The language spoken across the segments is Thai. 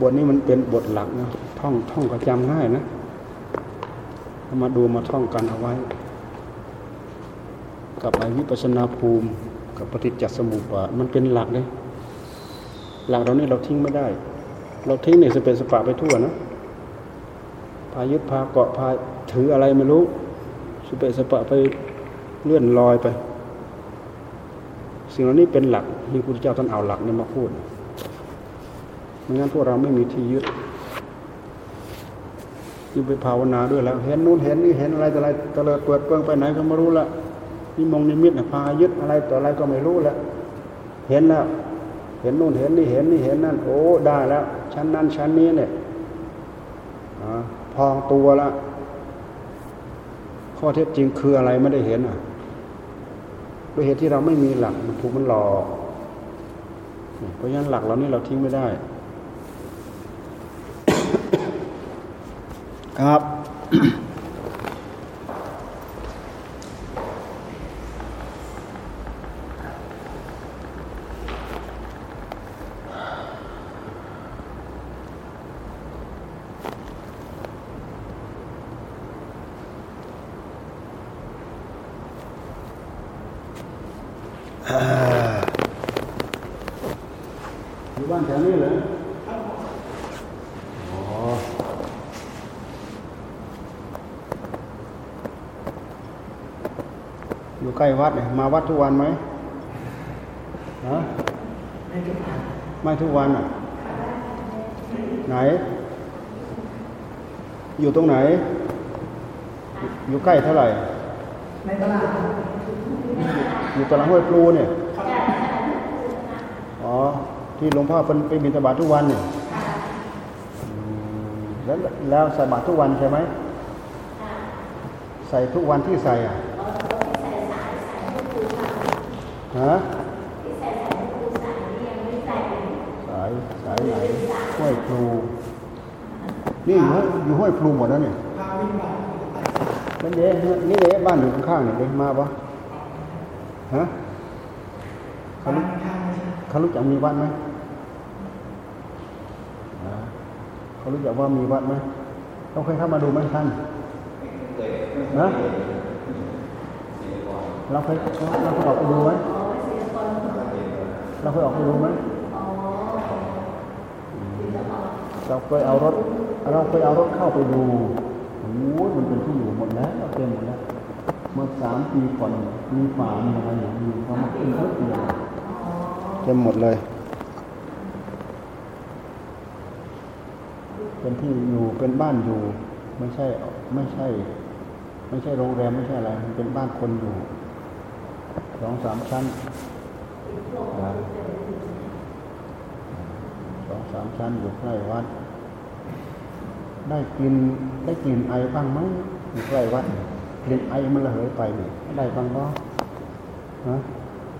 บทนี้มันเป็นบทหลักนะท่องท่องก็จำง่ายนะมาดูมาท่องกันเอาไว้ กับไอวิปัสนาภูมิ กับปฏิจจสมุปบาทมันเป็นหลักเลยหลักเราเนี่ยเราทิ้งไม่ได้ เราทิ้งในสเป็นสปะไปทั่วนะพายึดพาเกาะพาถืออะไรไม่รู้ สเปสปะไปเลื่อนลอยไป สิ่งเหล่านี้เป็นหลักที่พระพุทธเจ้าท่านเอาหลักนี้มาพูดไม่งั้นพวกเราไม่มีที่ยึดยิ่งไปภาวนาด้วยแล้ว เห็นนู้นเห็นนี่เห็นอะไรต่ออะไรตะเลิดเปิดเปิงไปไหนก็ไม่รู้ละนี่มองนิมิตพายึดอะไรต่ออะไรก็ไม่รู้แล้วเห็นแล้วเห็นนู่นเห็นนี่เห็นนี่เห็นนั่นโอ้ได้แล้วชั้นนั้นชั้นนี้เนี่ยพองตัวละ ข้อเท็จจริงคืออะไรไม่ได้เห็นอะด้วยเหตุที่เราไม่มีหลักมันถูกมันหลอกเพราะฉะนั้นหลักเรานี่เราทิ้งไม่ได้ ครับอยู่บ้านแถวนี้เหรออ๋อ อยู่ใกล้วัดเนี่ยมาวัดทุกวันไหมฮะไม่ทุกวันไม่ทุกวันอะ ไหน อยู่ตรงไหน อยู่ใกล้เท่าไหร่ในตลาดอยู่ตลาดห้วยพลูเนี่ยอ๋อ ที่หลวงพ่อเป็นไปบิณฑบาตทุกวันเนี่ยแล้วแล้วใส่บาตรทุกวันใช่ไหมใส่ทุกวันที่ใส่อะ ฮะสายสายไหนห้วยพลูนี่อยู่ห้วยอยู่ห้วยพลูหมดแล้วเนี่ยพาวิ่งมานั่นเด้นี่เด้บ้านอยู่ข้างๆเนี่ยเด้มาปะฮะเขารู้ทางไม่ใช่เขารู้จักมีวัดไหมอ่าเขารู้จักว่ามีวัดไหมเราเคยเข้ามาดูไหมท่านนะเราเคยเราเคยออกไปดูไหม เราเคยออกไปดูไหมเราเคยเอารถ เราเคยเอารถเข้าไปดูโอ้ยมันเป็นที่อยู่หมดแล้วเต็มหมดแล้ว เมื่อสามปีก่อนมีฝามีอะไรอย่างนี้เขามาขึ้นรถเดียวเต็มหมดเลย เป็นที่อยู่เป็นบ้านอยู่ ไม่ใช่ไม่ใช่ ไม่ใช่โรงแรมไม่ใช่อะไร มันเป็นบ้านคนอยู่สองสามชั้นนะ สองสามชั้นอยู่ใกล้วัด ได้กลินได้กลิ่นไอบ้างไหมอยู่ใกล้วัดกลิ่นไอมันระเหยไปนี่ได้บ้างบ่ฮะ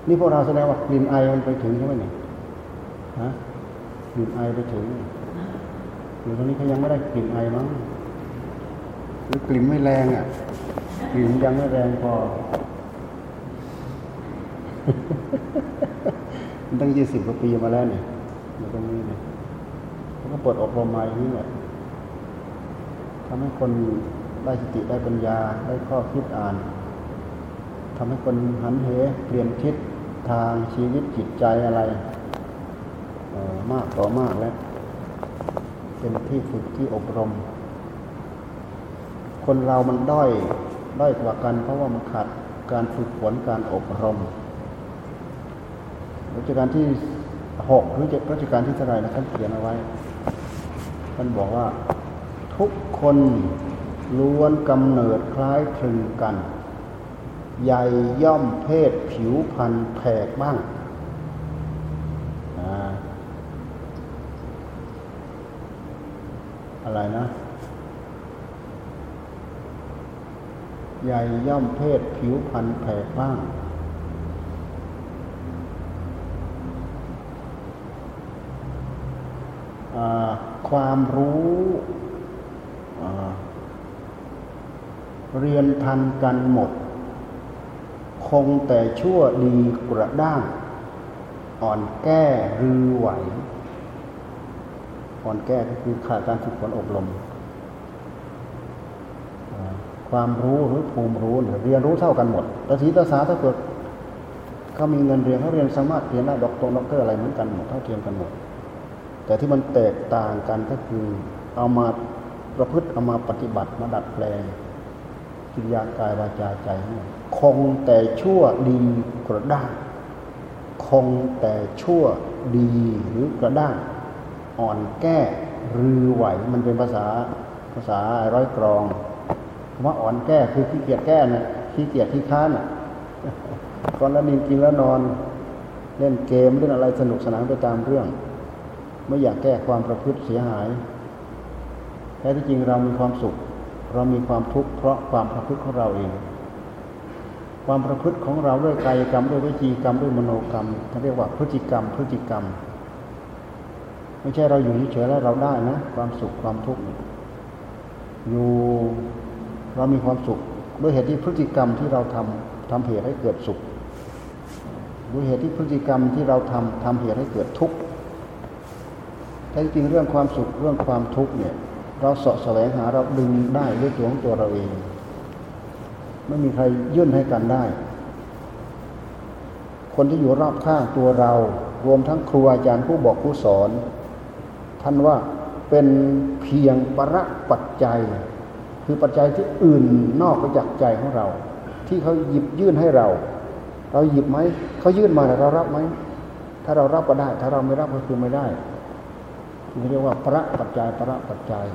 นี่พวกเราแสดงว่ากลิ่นไอมันไปถึงใช่ไหมเนี่ยฮะกลิ่นไอไปถึงอยู่ตรงนี้เขายังไม่ได้กลิ่นไอมั้งหรือกลิ่นไม่แรงอะกลิ่นยังไม่แรงพอ ตั้งยี่สิบกว่าปีมาแล้วเนี่ยอยู่ตรงนี้เนี่ยเขาก็เปิดอบรมมาอย่างนี้แหละทำให้คนได้สติได้ปัญญาได้ข้อคิดอ่านทำให้คนหันเหเปลี่ยนทิศทางชีวิตจิตใจอะไรออมากต่อมากแล้ว เป็นที่ฝึกที่อบรม คนเรามันด้อยด้อยกว่ากัน เพราะว่ามันขาดการฝึกฝนการอบรม รัชกาลที่หกหรือเจ็ดรัชกาลที่เท่าไรนะท่านเขียนเอาไว้ท่านบอกว่า ทุกคนล้วนกำเนิดคล้ายคลึงกันใหญ่ย่อมเพศผิวพันธุ์แผกบ้างอ่าอะไรนะใหญ่ย่อมเพศผิวพันธุ์แผกบ้าง อ่า ความรู้เรียนทันกันหมด คงแต่ชั่วดีกระด้าง อ่อนแก้รือไหว อ่อนแก้ก็คือขาดการฝึกฝนอบรม ความรู้หรือภูมิรู้เรียนรู้เท่ากันหมดแต่ทีตาสาถ้าเกิดเขามีเงินเรียนเขาเรียนสามารถเรียนได้ดอกตรงด็อกเตอร์อะไรเหมือนกันหมดเท่าเทียมกันหมด แต่ที่มันแตกต่างกันก็คือเอามาประพฤติเอามาปฏิบัติมาดัดแปลงกิริยากายวาจาใจคงแต่ชั่วดีกระด้างคงแต่ชั่วดีหรือกระด้างอ่อนแก้รือไหวมันเป็นภาษาภาษาร้อยกรองคำว่าอ่อนแก้คือขี้เกียจแก้นะขี้เกียจที่ค้านอะก่อนแล้วนินกินแล้วนอน เล่นเกมเล่นอะไรสนุกสนานไปตามเรื่อง ไม่อยากแก้ความประพฤติเสียหายแท้ที่จริงเรามีความสุข เรามีความทุกข์เพราะความประพฤติของเราเอง ความประพฤติของเราด้วยกายกรรมด้วยวิจีกรรมด้วยมโนกรรมเขาเรียกว่าพฤติกรรม พฤติกรรม ไม่ใช่เราอยู่เฉยๆแล้วเราได้นะความสุขความทุกข์อยู่เรามีความสุขด้วยเหตุที่พฤติกรรมที่เราทำทำเหตุให้เกิดสุขด้วยเหตุที่พฤติกรรมที่เราทำทำเหตุให้เกิดทุกข์ แต่จริงเรื่องความสุขเรื่องความทุกข์เนี่ยเราสาะแสวงหาเราดึงได้ด้วยตัวของตัวเราเองไม่มีใครยื่นให้กันได้ คนที่อยู่รอบข้างตัวเรา รวมทั้งครูอาจารย์ผู้บอกผู้สอน ท่านว่าเป็นเพียงประปัจจัย คือปัจจัยที่อื่นนอกไปจากใจของเรา ที่เขาหยิบยื่นให้เรา เราหยิบไหมเขายื่นมาเรารับไหมถ้าเรารับก็ได้ ถ้าเราไม่รับก็คือไม่ได้ เรียกว่าพระปัจจัยพระปัจจัย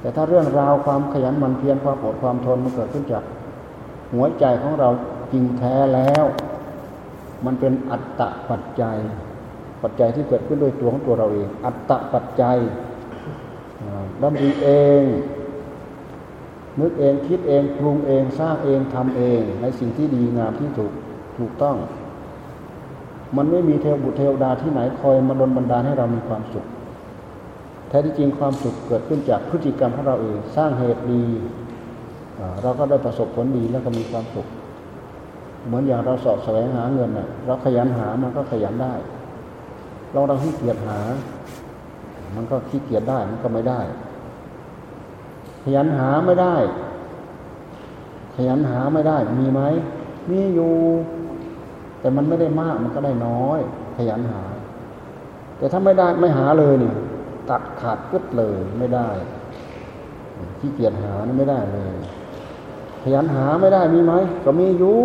แต่ถ้าเรื่องราวความขยันหมั่นเพียรความอดความทนมันเกิดขึ้นจาก หัวใจของเราจริงแท้แล้ว มันเป็นอัตตะปัจจัย ปัจจัยที่เกิดขึ้นโดยตัวของตัวเราเอง อัตตะปัจจัยดำริเอง นึกเองคิดเองปรุงเองสร้างเองทำเอง ในสิ่งที่ดีงามที่ถูกถูกต้อง มันไม่มีเทวบุตรเทวดาที่ไหนคอยมาดลบันดาลให้เรามีความสุข แท้ที่จริงความสุขเกิดขึ้นจากพฤติกรรมของเราเองสร้างเหตุดีเราก็ได้ประสบผลดีแล้วก็มีความสุข เหมือนอย่างเราสอบแสวงหาเงินน่ะเราขยันหามันก็ขยันได้ เราเราขี้เกียจหา มันก็ขี้เกียจได้มันก็ไม่ได้ ขยันหาไม่ได้ ขยันหาไม่ได้ มีไหมมีอยู่ แต่มันไม่ได้มากมันก็ได้น้อย ขยันหา แต่ถ้าไม่ได้ไม่หาเลยเนี่ย ตัดขาดปึ๊ดเลยไม่ได้ขี้เกียจหานี่ไม่ได้เลยขยันหาไม่ได้มีไหมก็มีอยู่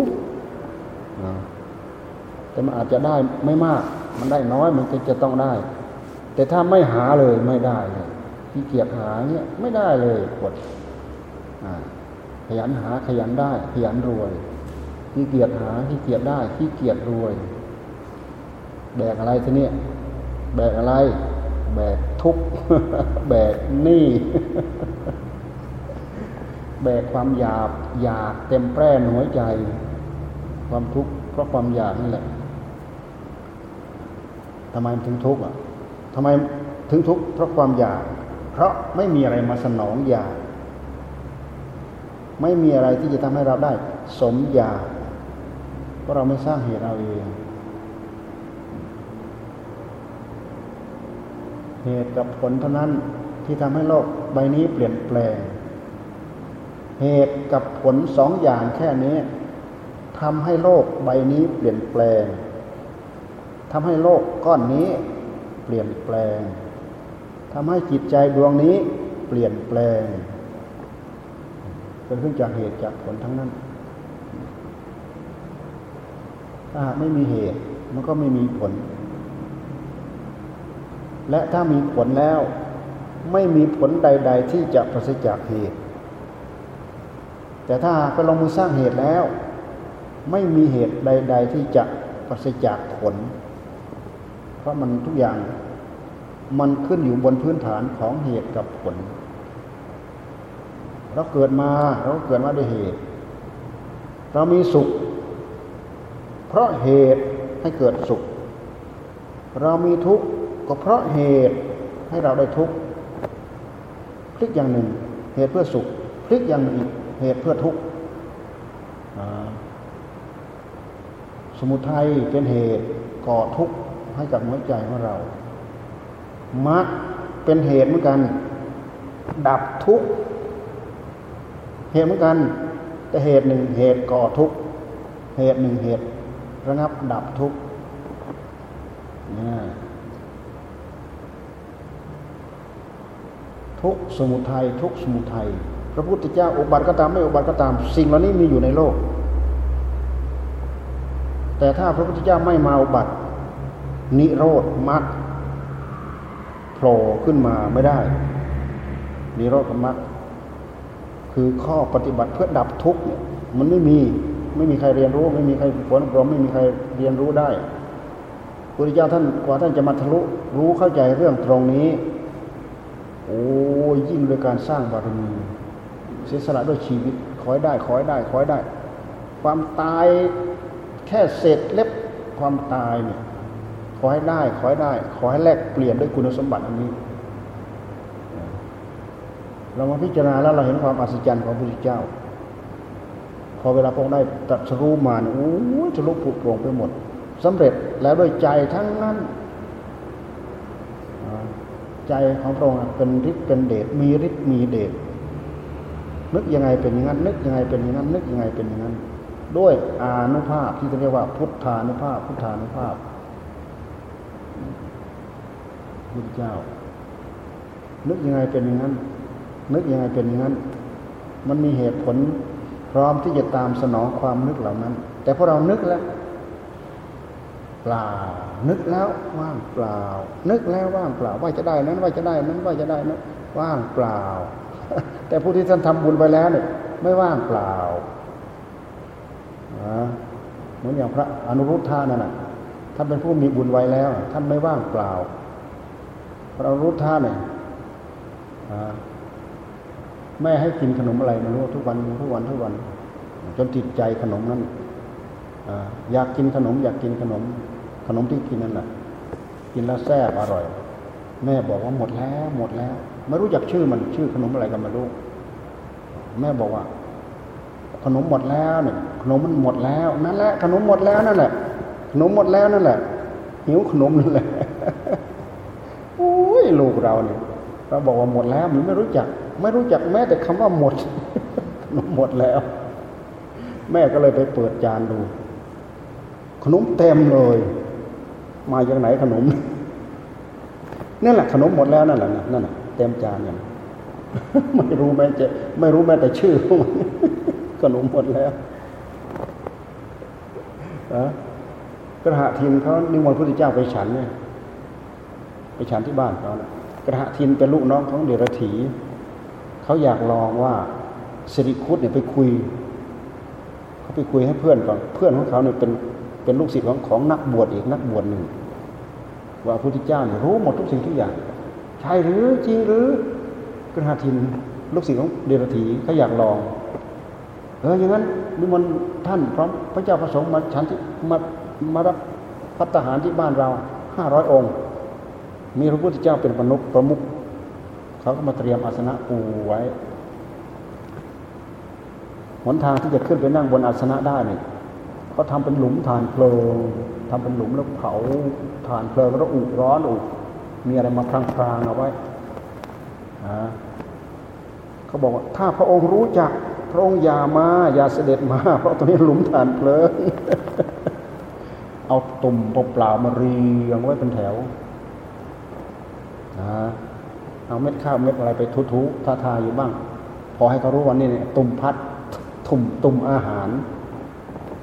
แต่มันอาจจะได้ไม่มาก มันได้น้อยมันก็จะต้องได้ แต่ถ้าไม่หาเลยไม่ได้เลยขี้เกียจหาเนี่ยไม่ได้เลยกดขยันหาขยันได้ ขยันรวยขี้เกียจหาขี้เกียจได้ขี้เกียจรวย แบกอะไรทีเนี้ยแบกอะไร แบก ทุกข์แบกหนี้แบกความอยากอยากเต็มแปร่นหัวใจ ความทุกข์เพราะความอยากนี่แหละทำไมถึงทุกข์อะทำไมถึงทุกข์เพราะความอยาก เพราะไม่มีอะไรมาสนองอยาก ไม่มีอะไรที่จะทำให้เราได้ สมอยากเพราะเราไม่สร้างเหตุเราเอง เหตุกับผลเท่านั้นที่ทำให้โลกใบนี้เปลี่ยนแปลง เหตุกับผลสองอย่างแค่นี้ทำให้โลกใบนี้เปลี่ยนแปลงทำให้โลกก้อนนี้เปลี่ยนแปลงทำให้จิตใจดวงนี้เปลี่ยนแปลงเกิดขึ้นจากเหตุจากผลทั้งนั้นถ้าไม่มีเหตุมันก็ไม่มีผล และถ้ามีผลแล้ว ไม่มีผลใด ๆ ที่จะประสิจากเหตุ แต่ถ้าไปลงมือสร้างเหตุแล้ว ไม่มีเหตุใด ๆ ที่จะประสิจากผล เพราะมันทุกอย่างมันขึ้นอยู่บนพื้นฐานของเหตุกับผล เราเกิดมาเราเกิดมาด้วยเหตุ เรามีสุข เพราะเหตุให้เกิดสุข เรามีทุกข์ ก็เพราะเหตุให้เราได้ทุกข์พลิกอย่างหนึ่ง เหตุเพื่อสุขพลิกอย่างหนึ่งเหตุเพื่อทุกข์สมุทัยเป็นเหตุก่อทุกข์ให้กับหัวใจของเรามรรคเป็นเหตุเหมือนกัน ดับทุกข์เหตุเหมือนกัน แต่เหตุหนึ่งเหตุก่อทุกข์เหตุหนึ่งเหตุระงับดับทุกข์ ทุกสมุทัยทุกสมุทัยพระพุทธเจ้าอุบัติก็ตามไม่อุบัติก็ตาม สิ่งเหล่านี้มีอยู่ในโลก แต่ถ้าพระพุทธเจ้าไม่มาอุบัติ นิโรธมรรคโผล่ขึ้นมาไม่ได้ นิโรธมรรคคือข้อปฏิบัติเพื่อดับทุกข์เนี่ยมันไม่มีไม่มีใครเรียนรู้ ไม่มีใครฝนปรมไม่มีใครเรียนรู้ได้พระพุทธเจ้าท่านกว่าท่านจะมาทะลุรู้เข้าใจเรื่องตรงนี้ โอ้ยิ่งโดยการสร้างบารมีเสียสละด้วยชีวิตคอยได้คอยได้คอยได้ ความตายแค่เศษเล็บความตายเนี่ยขอให้ได้ขอให้ได้ ขอให้แลกเปลี่ยนด้วยคุณสมบัติอันนี้ เรามาพิจารณาแล้วเราเห็นความอัศจรรย์ของพระพุทธเจ้า พอเวลาพระองค์ได้ตรัสรู้มาโอ้ยจะลุกผุโปร่งไปหมดสำเร็จแล้วด้วยใจทั้งนั้น ใจของพระองค์เป็นฤทธิ์เป็นเดชมีฤทธิ์มีเดชนึกยังไงเป็นอย่างนั้น นึกยังไงเป็นอย่างนั้น นึกยังไงเป็นอย่างนั้น ด้วยอานุภาพที่เรียกว่า พุทธานุภาพ พุทธานุภาพพุทธเจ้า นึกยังไงเป็นอย่างนั้น นึกยังไงเป็นอย่างนั้น มันมีเหตุผลพร้อมที่จะตามสนองความนึกเหล่านั้น แต่พอเรานึกแล้ว เปล่า นึกแล้วว่างเปล่า นึกแล้วว่างเปล่า ว่าจะได้นั้นว่าจะได้นั้นว่าจะได้นั้นว่างเปล่า แต่ผู้ที่ท่านทำบุญไปแล้วเนี่ยไม่ว่างเปล่าเหมือนอย่างพระอนุรุทธานั่นน่ะท่านเป็นผู้มีบุญไว้แล้ว ท่านไม่ว่างเปล่า พระอนุรุทธาเนี่ยแม่ให้กินขนมอะไรไม่รู้ทุกวันทุกวันทุกวัน จนติดใจขนมนั้น อยากกินขนม อยากกินขนม ขนมที่กินนั่นแหละกินแล้วแซ่บอร่อย แม่บอกว่าหมดแล้วหมดแล้วไม่รู้จักชื่อมันชื่อขนมอะไรกันไม่รู้แม่บอกว่า ขนมหมดแล้วเนี่ยขนมมันหมดแล้วนั่นแหละขนมหมดแล้วนั่นแหละ ขนมหมดแล้วนั่นแหละหิวขนมนั่นแหละโอ้ยลูกเราเนี่ยเราบอกว่าหมดแล้วมันไม่รู้จัก ไม่รู้จักแม้แต่คำว่าหมดขนมหมดแล้ว แม่ก็เลยไปเปิดจานดู ขนมเต็มเลย มาจากไหนขนมนั่นแหละขนมหมดแล้วนั่นแหละนั่นแหละเต็มจานเนี่ยไม่รู้แม้จะไม่รู้แม้แต่ชื่อขนมหมดแล้วอะกระหะทินเขานิมนต์พระพุทธเจ้าไปฉันเนี่ยไปฉันที่บ้านเขานะกระหะทินเป็นลูกน้องของเดรถีเขาอยากลองว่าสิริคุตเนี่ยไปคุย เขาไปคุยให้เพื่อนก่อนเพื่อนของเขาเนี่ยเป็น เป็นลูกศิษย์ของของนักบวชอีกนักบวชหนึ่ง ว่าพระพุทธเจ้าเนี่ยรู้หมดทุกสิ่งทุกอย่าง ใช่หรือจริงหรือกระหะทินลูกศิษย์ของเดรถีเขาอยากลองเอออย่างนั้นนิมนต์ท่านพร้อมพระเจ้าประสงค์มาฉันที่มามารับพัฒหารที่บ้านเราห้าร้อยองค์ มีพระพุทธเจ้าเป็นประนุประมุขเขาก็มาเตรียมอาสนะปูไว้หนทางที่จะขึ้นไปนั่งบนอาสนะได้เนี่ย เขาทำเป็นหลุมฐานเพลิงทำเป็นหลุมแล้วเผาฐานเพลิงแล้วอุร้อนอุมีอะไรมาพรางๆเอาไว้เขาบอกว่าถ้าพระองค์รู้จัก พระองค์อย่ามาอย่าเสด็จมา เพราะตรงนี้หลุมฐานเพลิงเอาตุ่มเปล่ามาเรียงไว้เป็นแถวนะเอาเม็ดข้าวเม็ดอะไรไปทุๆทาๆอยู่บ้าง พอให้เขารู้วันนี้เนี่ยตุ่มพัด ตุ่มตุ่มอาหาร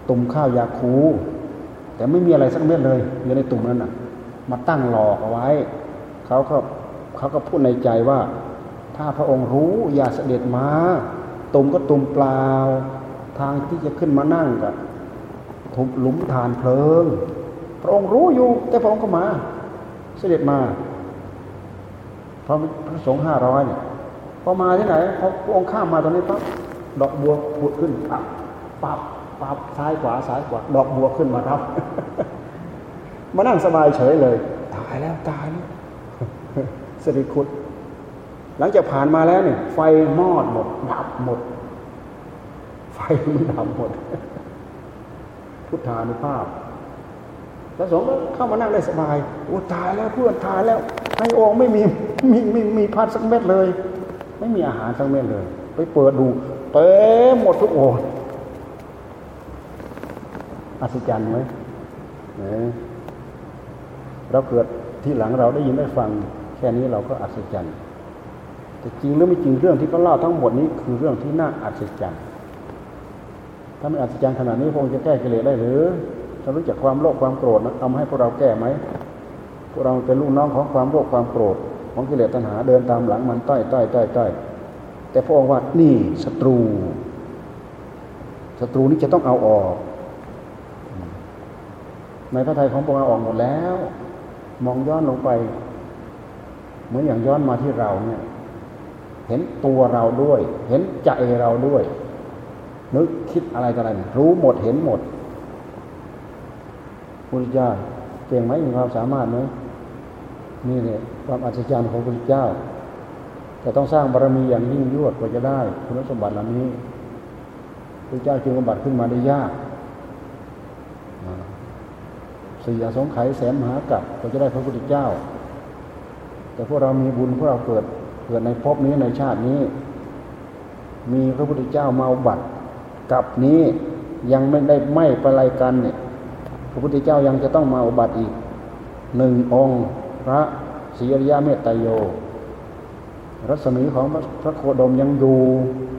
ตุ่มข้าวยาคู แต่ไม่มีอะไรสักเม็ดเลยอยู่ในตุ่มนั้นน่ะ มาตั้งหลอกเอาไว้เขาก็เขาก็พูดในใจว่า ถ้าพระองค์รู้อย่าเสด็จมาตุ่มก็ตุ่มเปล่า ทางที่จะขึ้นมานั่งกับทุบหลุมฐานเพลิง พระองค์รู้อยู่ แต่พระองค์ก็มา เสด็จมาพระพระสงฆ์ห้าร้อยเนี่ยพอมาที่ไหนพอพระองค์ข้ามมาตรงนี้ปั๊บดอกบัวผุดขึ้นปั๊บปั๊บ ปั๊บซ้ายขวาซ้ายขวาดอกบัวขึ้นมาครับ มานั่งสบายเฉยเลย ตายแล้วตายแล้วสริคุตหลังจากผ่านมาแล้วเนี่ยไฟมอดหมดดับหมด ไฟมันดับหมด พุทธานุภาพแล้วสงฆ์ก็เข้ามานั่งได้สบายโอ้ตายแล้วเพื่อนตายแล้วในองค์ไม่มีมีมีมีพัดสักเม็ดเลย ไม่มีอาหารสักเม็ดเลย ไปเปิดดูเต็มหมดทุกองค์ อัศจรรย์ไหมเราเกิดที่หลังเราได้ยินได้ฟัง แค่นี้เราก็อัศจรรย์แต่จริงหรือไม่จริงเรื่องที่เขาเล่าทั้งหมดนี้คือเรื่องที่น่าอัศจรรย์ถ้าไม่อัศจรรย์ขนาดนี้พงจะแก้กิเลสได้หรือถ้ารู้จักความโลภความโกรธนะทำให้พวกเราแก้ไหมพวกเราเป็นลูกน้องของความโลภความโกรธ ของกิเลสตัณหาเดินตามหลังมันต้อยต้อยต้อยต้อยแต่พระองค์ว่านี่ศัตรูศัตรูนี้จะต้องเอาออก ในพระทัยของพระองค์ออกหมดแล้ว มองย้อนลงไป เหมือนอย่างย้อนมาที่เราเนี่ย เห็นตัวเราด้วย เห็นใจเราด้วย นึกคิดอะไรกันอะไรรู้หมดเห็นหมดพุทธเจ้าเก่งไหมมีความสามารถไหมนี่เนี่ยความอัศจรรย์ของพระพุทธเจ้า แต่ต้องสร้างบารมีอย่างยิ่งยวดกว่าจะได้คุณสมบัติเหล่านี้พระเจ้าจึงบำบัดขึ้นมาได้ยาก สี่อสงไขยแสนมหากับก็จะได้พระพุทธเจ้า แต่พวกเรามีบุญพวกเราเกิดเกิดในภพนี้ในชาตินี้ มีพระพุทธเจ้ามาบัตรกับนี้ยังไม่ได้ไม่ประไลกันเนี่ยพระพุทธเจ้ายังจะต้องมาอุบัติอีกหนึ่งองค์พระศรีอริยเมตไตโย รัศมีของพระโคดมยังอยู่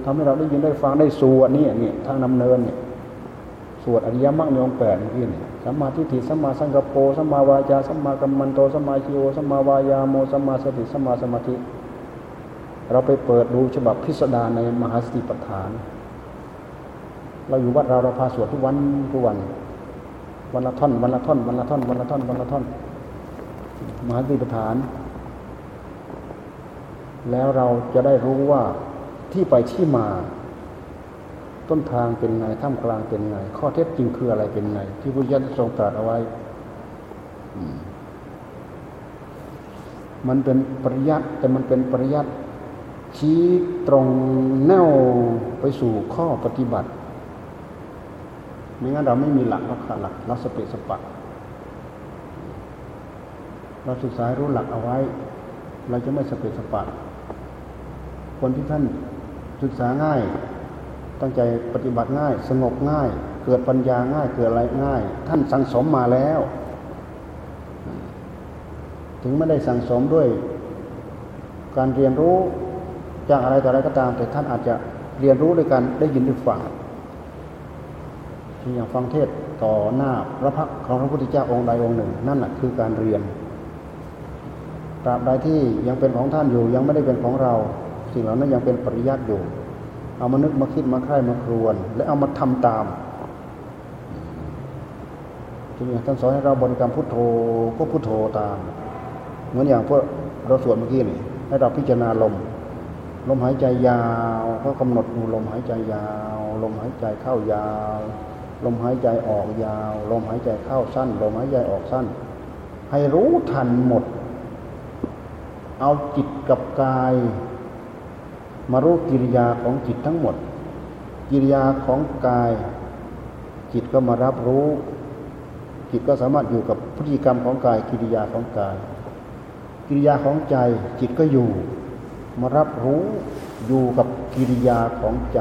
ทำให้เราได้ยินได้ฟังได้สวดนี่นี่ทางนำเนินเนี่ย สวดอริยมรรคในองค์แปดเมื่อกี้เนี่ยสัมมาทิฏฐิสัมมาสังกปรสัมมาวาจาสัมมากัมมันโตสัมมาชิโอสัมมาวายาโมสัมมาสติสัมมาสมาธิ เราไปเปิดดูฉบับพิสดารในมหาสติปัฏฐาน เราอยู่วัดเราเราพาสวดทุกวันทุกวัน วันละท่อนวันละท่อนวันละท่อนวันละท่อนวันละท่อนมหาสติปัฏฐาน แล้วเราจะได้รู้ว่าที่ไปที่มา ต้นทางเป็นไงท่ามกลางเป็นไง ข้อเท็จจริงคืออะไรเป็นไง ที่พระเจ้าทรงตรัสเอาไว้มันเป็นปริยัติแต่มันเป็นปริยัติชี้ตรงแนวไปสู่ข้อปฏิบัติไม่งั้นเราไม่มีหลักเราขาดหลักเราสเปสปะเราศึกษารู้หลักเอาไว้ เราจะไม่สเปสปะคนที่ท่านศึกษาง่าย ตั้งใจปฏิบัติง่าย สงบง่าย เกิดปัญญาง่ายเกิดอะไรง่าย ท่านสังสมมาแล้ว ถึงไม่ได้สังสมด้วย การเรียนรู้จากอะไรต่ออะไรก็ตาม แต่ท่านอาจจะเรียนรู้ด้วยกันได้ยินได้ฟังที่อย่างฟังเทศต่อหน้าพระพักของพระพุทธเจ้าองค์ใดองค์หนึ่ง นั่นแหะคือการเรียนตราบใดที่ยังเป็นของท่านอยู่ยังไม่ได้เป็นของเรา สิ่งเหล่านั้นยังเป็นปริยัติอยู่ เอามานึกมาคิดมาใคร่มาครวน และเอามาทำตามทีนี้ท่านสอนให้เราบริกรรมพุทโธก็พุทโธตาม เหมือนอย่างพวกเราสวดเมื่อกี้นี่ให้เราพิจารณาลม ลมหายใจยาวก็กำหนดดูลมหายใจยาว ลมหายใจเข้ายาว ลมหายใจออกยาว ลมหายใจเข้าสั้น ลมหายใจออกสั้น ให้รู้ทันหมด เอาจิตกับกาย มารู้กิริยาของจิตทั้งหมด กิริยาของกาย จิตก็มารับรู้ จิตก็สามารถอยู่กับพฤติกรรมของกาย กิริยาของกาย กิริยาของใจ จิตก็อยู่ มารับรู้อยู่กับกิริยาของใจ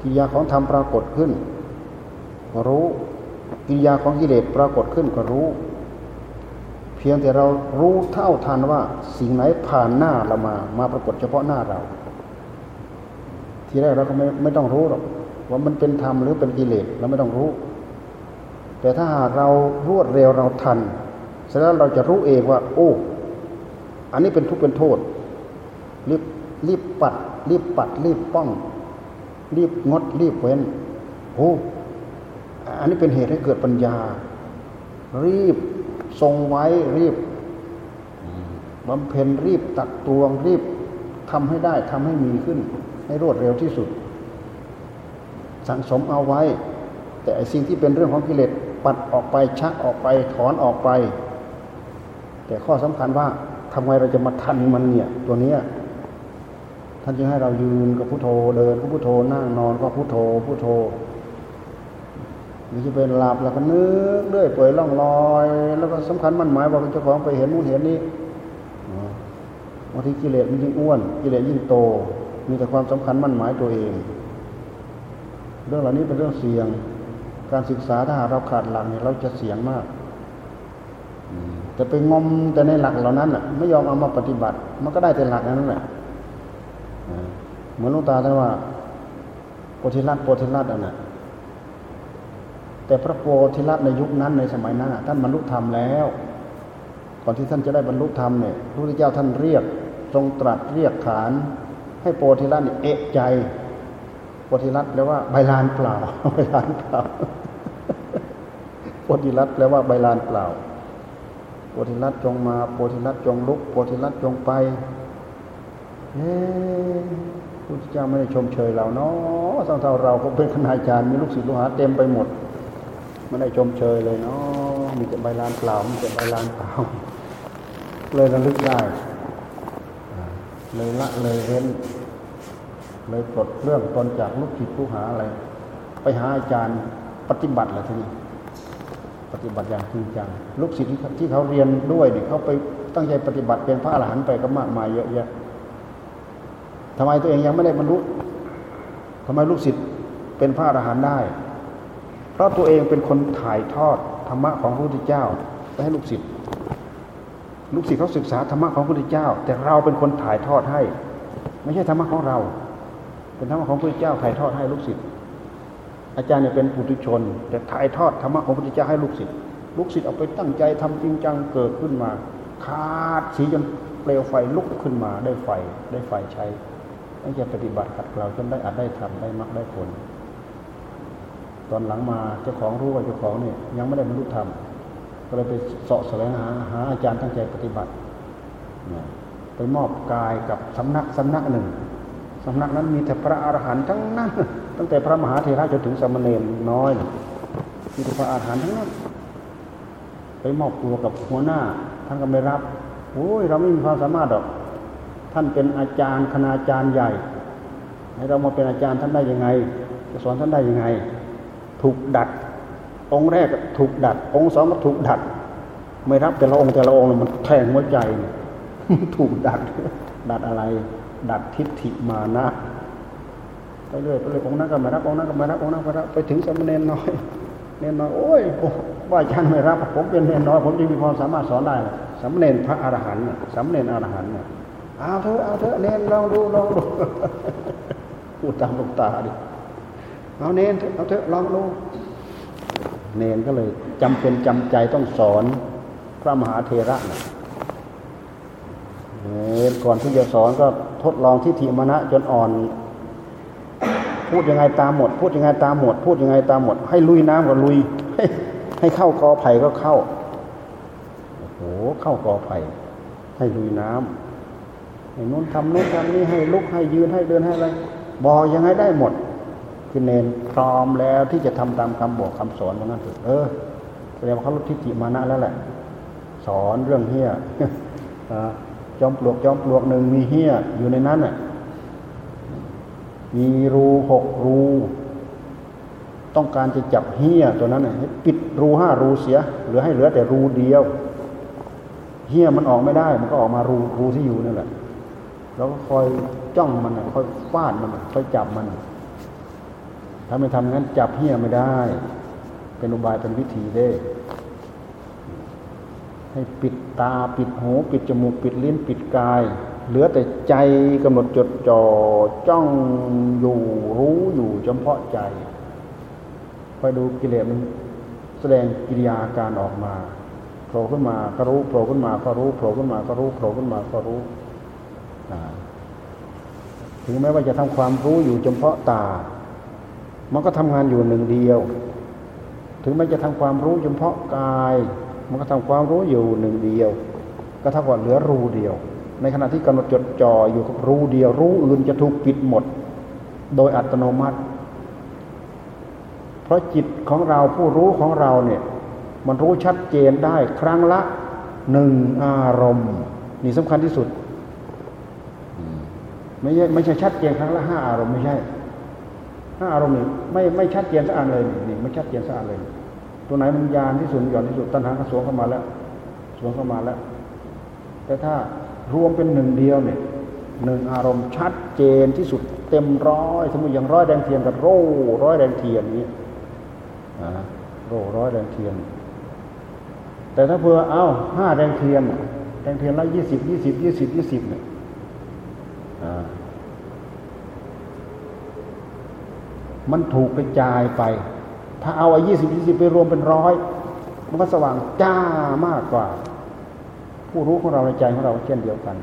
กิริยาของธรรมปรากฏขึ้น ก็รู้ กิริยาของกิเลสปรากฏขึ้นก็รู้ เพียงแต่เรารู้เท่าทันว่าสิ่งไหนผ่านหน้าเรามา มาปรากฏเฉพาะหน้าเรา ทีแรกเราก็ไม่ไม่ต้องรู้หรอกว่ามันเป็นธรรมหรือเป็นกิเลสเราไม่ต้องรู้ แต่ถ้าหากเรารวดเร็วเราทันเสร็จแล้วเราจะรู้เองว่า โอ้ อันนี้เป็นทุกข์เป็นโทษ รีบรีบปัด รีบปัด รีบป้อง รีบงด รีบเว้นโอ้อันนี้เป็นเหตุให้เกิดปัญญา รีบ ทรงไว้รีบบำเพ็ญรีบตักตวงรีบทำให้ได้ทำให้มีขึ้น ให้รวดเร็วที่สุด สังสมเอาไว้ แต่ไอสิ่งที่เป็นเรื่องของกิเลสปัดออกไปชักออกไปถอนออกไป แต่ข้อสำคัญว่าทำไมเราจะมาทันมันเนี่ย ตัวเนี้ยทท่านจึงให้เรายืนก็พุทโธเดินก็พุทโธนั่งนอนก็พุทโธพุทโธ นี่จะเป็นหลับแล้วก็นึกเรื่อยเปื่อยล่องลอย แล้วก็สำคัญมั่นหมายว่าเจ้าของไปเห็นนู่นเห็นนี้บางทีกิเลสมันยิ่งอ้วนกิเลสยิ่งโต มีแต่ความสำคัญมั่นหมายตัวเอง เรื่องเหล่านี้เป็นเรื่องเสี่ยง การศึกษาถ้าหากเราขาดหลักเนี่ยเราจะเสี่ยงมากแต่ไปงมแต่ในหลักเหล่านั้นอะไม่ยอมเอามาปฏิบัติ มันก็ได้แต่หลักนั้นแหละเหมือนลุงตาท่านว่าโพธิรัตโพธิรัตอันน่ะ แต่พระโพธิรัตในยุคนั้นในสมัยนั้นท่านบรรลุธรรมแล้ว ก่อนที่ท่านจะได้บรรลุธรรมเนี่ยพระพุทธเจ้าท่านเรียกทรงตรัสเรียกขาน ให้โพธิรัตเอะใจโพธิรัตแปลว่าใบลานเปล่าใบลานเปล่าโพธิรัตแปลว่าใบลานเปล่าโพธิรัตจงมาโพธิรัตจงลุกโพธิรัตจงไปเอ๊พุทธเจ้าไม่ได้ชมเชยเราเนาะสังเทาเราก็เป็นคณาจารย์มีลูกศิษย์ลูกหาเต็มไปหมด ไม่ได้ชมเชยเลยเนาะมีแต่ใบลานเปล่ามีแต่ใบลานเปล่าเลยระลึกได้เลยละเลยเว้นเลยปลดเรื่องตนจากลูกศิษย์ลูกหาอะไร ไปหาอาจารย์ปฏิบัติอะไรทีนี้ปฏิบัติอย่างจริงจังลูกศิษย์ที่เขาเรียนด้วยเนี่ยเขาไปตั้งใจปฏิบัติเป็นพระอรหันต์ไปก็มากมายเยอะแยะทำไมตัวเองยังไม่ได้บรรลุทำไมลูกศิษย์เป็นพระอรหันต์ได้ เพราะตัวเองเป็นคนถ่ายทอดธรรมะของพระพุทธเจ้าไปให้ลูกศิษย์ลูกศิษย์เขาศึกษาธรรมะของพระพุทธเจ้า แต่เราเป็นคนถ่ายทอดให้ ไม่ใช่ธรรมะของเรา เป็นธรรมะของพระพุทธเจ้าถ่ายทอดให้ลูกศิษย์อาจารย์เนี่ยเป็นปุถุชน แต่ถ่ายทอดธรรมะของพระพุทธเจ้าให้ลูกศิษย์ลูกศิษย์เอาไปตั้งใจทำจริงจังเกิดขึ้นมาขาดสีจนเปลวไฟลุกขึ้นมาได้ไฟได้ไฟใช้ตั้งใจปฏิบัติขัดเกลาจนได้อัดได้ทำได้มรรคได้ผล ตอนหลังมาเจ้าของรู้ว่าเจ้าของเนี่ยยังไม่ได้บรรลุธรรมก็เลยไปเสาะแสวงหาหาอาจารย์ตั้งใจปฏิบัติไปมอบกายกับสำนักสำนักหนึ่งสำนักนั้นมีแต่พระอรหันต์ทั้งนั้นตั้งแต่พระมหาเถระจนถึงสมณเณรน้อยมีแต่พระอรหันต์ทั้งนั้นไปมอบตัวกับหัวหน้าท่านก็ไม่รับโอ้ยเราไม่มีความสามารถหรอก ท่านเป็นอาจารย์คณาจารย์ใหญ่ให้เรามาเป็นอาจารย์ท่านได้ยังไงจะสอนท่านได้ยังไง ถูกดัด องค์แรกถูกดัด องค์สองก็ถูกดัด ไม่รับแต่ละองค์แต่ละองค์มันแทงหัวใจถูกดัด ดัดอะไร ดัดทิฏฐิมานะไปเรื่อยไปเรื่อยองค์นั้นก็ไม่รับองค์นั้นก็ไม่รับองค์นั้นก็ไม่รับไปถึงสมณเณรน้อยเนรน้อยโอ้ยว่าอาจารย์ไม่รับผมเป็นเนรน้อยผมจะมีความสามารถสอนได้สมณเณรพระอรหันต์สมณเณรอรหันต์เอาเถอะเอาเถอะเนนลองดูลองดูพูดตามลูกตาดิ เอาเน้นเอาเถอะลองดูเนนก็เลยจำเป็นจำใจต้องสอนพระมหาเทระนะเนนก่อนที่จะสอนก็ทดลองที่ทิมณะจนอ่อน พูดยังไงตามหมด พูดยังไงตามหมด พูดยังไงตามหมด ให้ลุยน้ำก็ลุยให้ให้เข้ากอไผ่ก็เข้าโอ้โหเข้ากอไผ่ให้ลุยน้ำให้นู้นทำนู้นทำนี้ให้ลุกให้ยืนให้เดินให้อะไรบอกยังไงได้หมด คือเนนพร้อมแล้วที่จะทำตามคำบอกคำสอนของนั้นเออแสดงว่าเขาลดทิฏฐิมานะแล้วแหละ สอนเรื่องเฮี้ยจอมปลวกจอมปลวกหนึ่งมีเฮี้ยอยู่ในนั้นน่ะมีรูหกรู ต้องการจะจับเฮี้ยตัวนั้นให้ปิดรูห้ารูเสียเหลือให้เหลือแต่รูเดียวเฮี้ยมันออกไม่ได้ มันก็ออกมารูรูที่อยู่นั่นแหละเราก็คอยจ้องมันคอยฟาดมันคอยจับมัน ถ้าไม่ทำงั้นจับเหี้ยไม่ได้ เป็นอุบายเป็นวิธีได้ ให้ปิดตาปิดหู ปิดจมูก ปิดลิ้นปิดกาย เหลือแต่ใจกำหนดจดจ่อจ้องอยู่รู้อยู่เฉพาะใจไปดูกิเลสมันแสดงกิริยาการออกมาโผล่ขึ้นมาก็รู้โผล่ขึ้นมาก็รู้โผล่ขึ้นมาก็รู้โผล่ขึ้นมาก็รู้ถึงแม้ว่าจะทำความรู้อยู่เฉพาะตา มันก็ทำงานอยู่หนึ่งเดียว ถึงแม้จะทำความรู้เฉพาะกาย มันก็ทำความรู้อยู่หนึ่งเดียว ก็เท่ากับเหลือรูเดียว ในขณะที่กำหนดจดจ่ออยู่กับรูเดียว รู้อื่นจะถูกปิดหมด โดยอัตโนมัติ เพราะจิตของเราผู้รู้ของเราเนี่ยมันรู้ชัดเจนได้ครั้งละหนึ่งอารมณ์ นี่สำคัญที่สุด ไม่ใช่ไม่ใช่ชัดเจนครั้งละห้าอารมณ์ไม่ใช่ ห้าอารมณ์นี่ไม่ไม่ชัดเจนสักอันเลยนี่ไม่ชัดเจนสักอันเลย ตัวไหนมันยานที่สุดหย่อนที่สุดตัณหากระสวงเข้ามาแล้วสวงเข้ามาแล้ว แต่ถ้ารวมเป็นหนึ่งเดียวเนี่ยหนึ่งอารมณ์ชัดเจนที่สุดเต็มร้อย สมมติอย่างร้อยแดงเทียนกับโร่ร้อยแดงเทียนนี้โร่ร้อยแดงเทียน แต่ถ้าเผื่อเอาห้าแดงเทียนแดงเทียนละยี่สิบยี่สิบยี่สิบยี่สิบเนี่ย มันถูกกระจายไป ถ้าเอาไอ้ยี่สิบยี่สิบไปรวมเป็นร้อยมันก็สว่างจ้ามากกว่า ผู้รู้ของเราในใจของเราเช่นเดียวกัน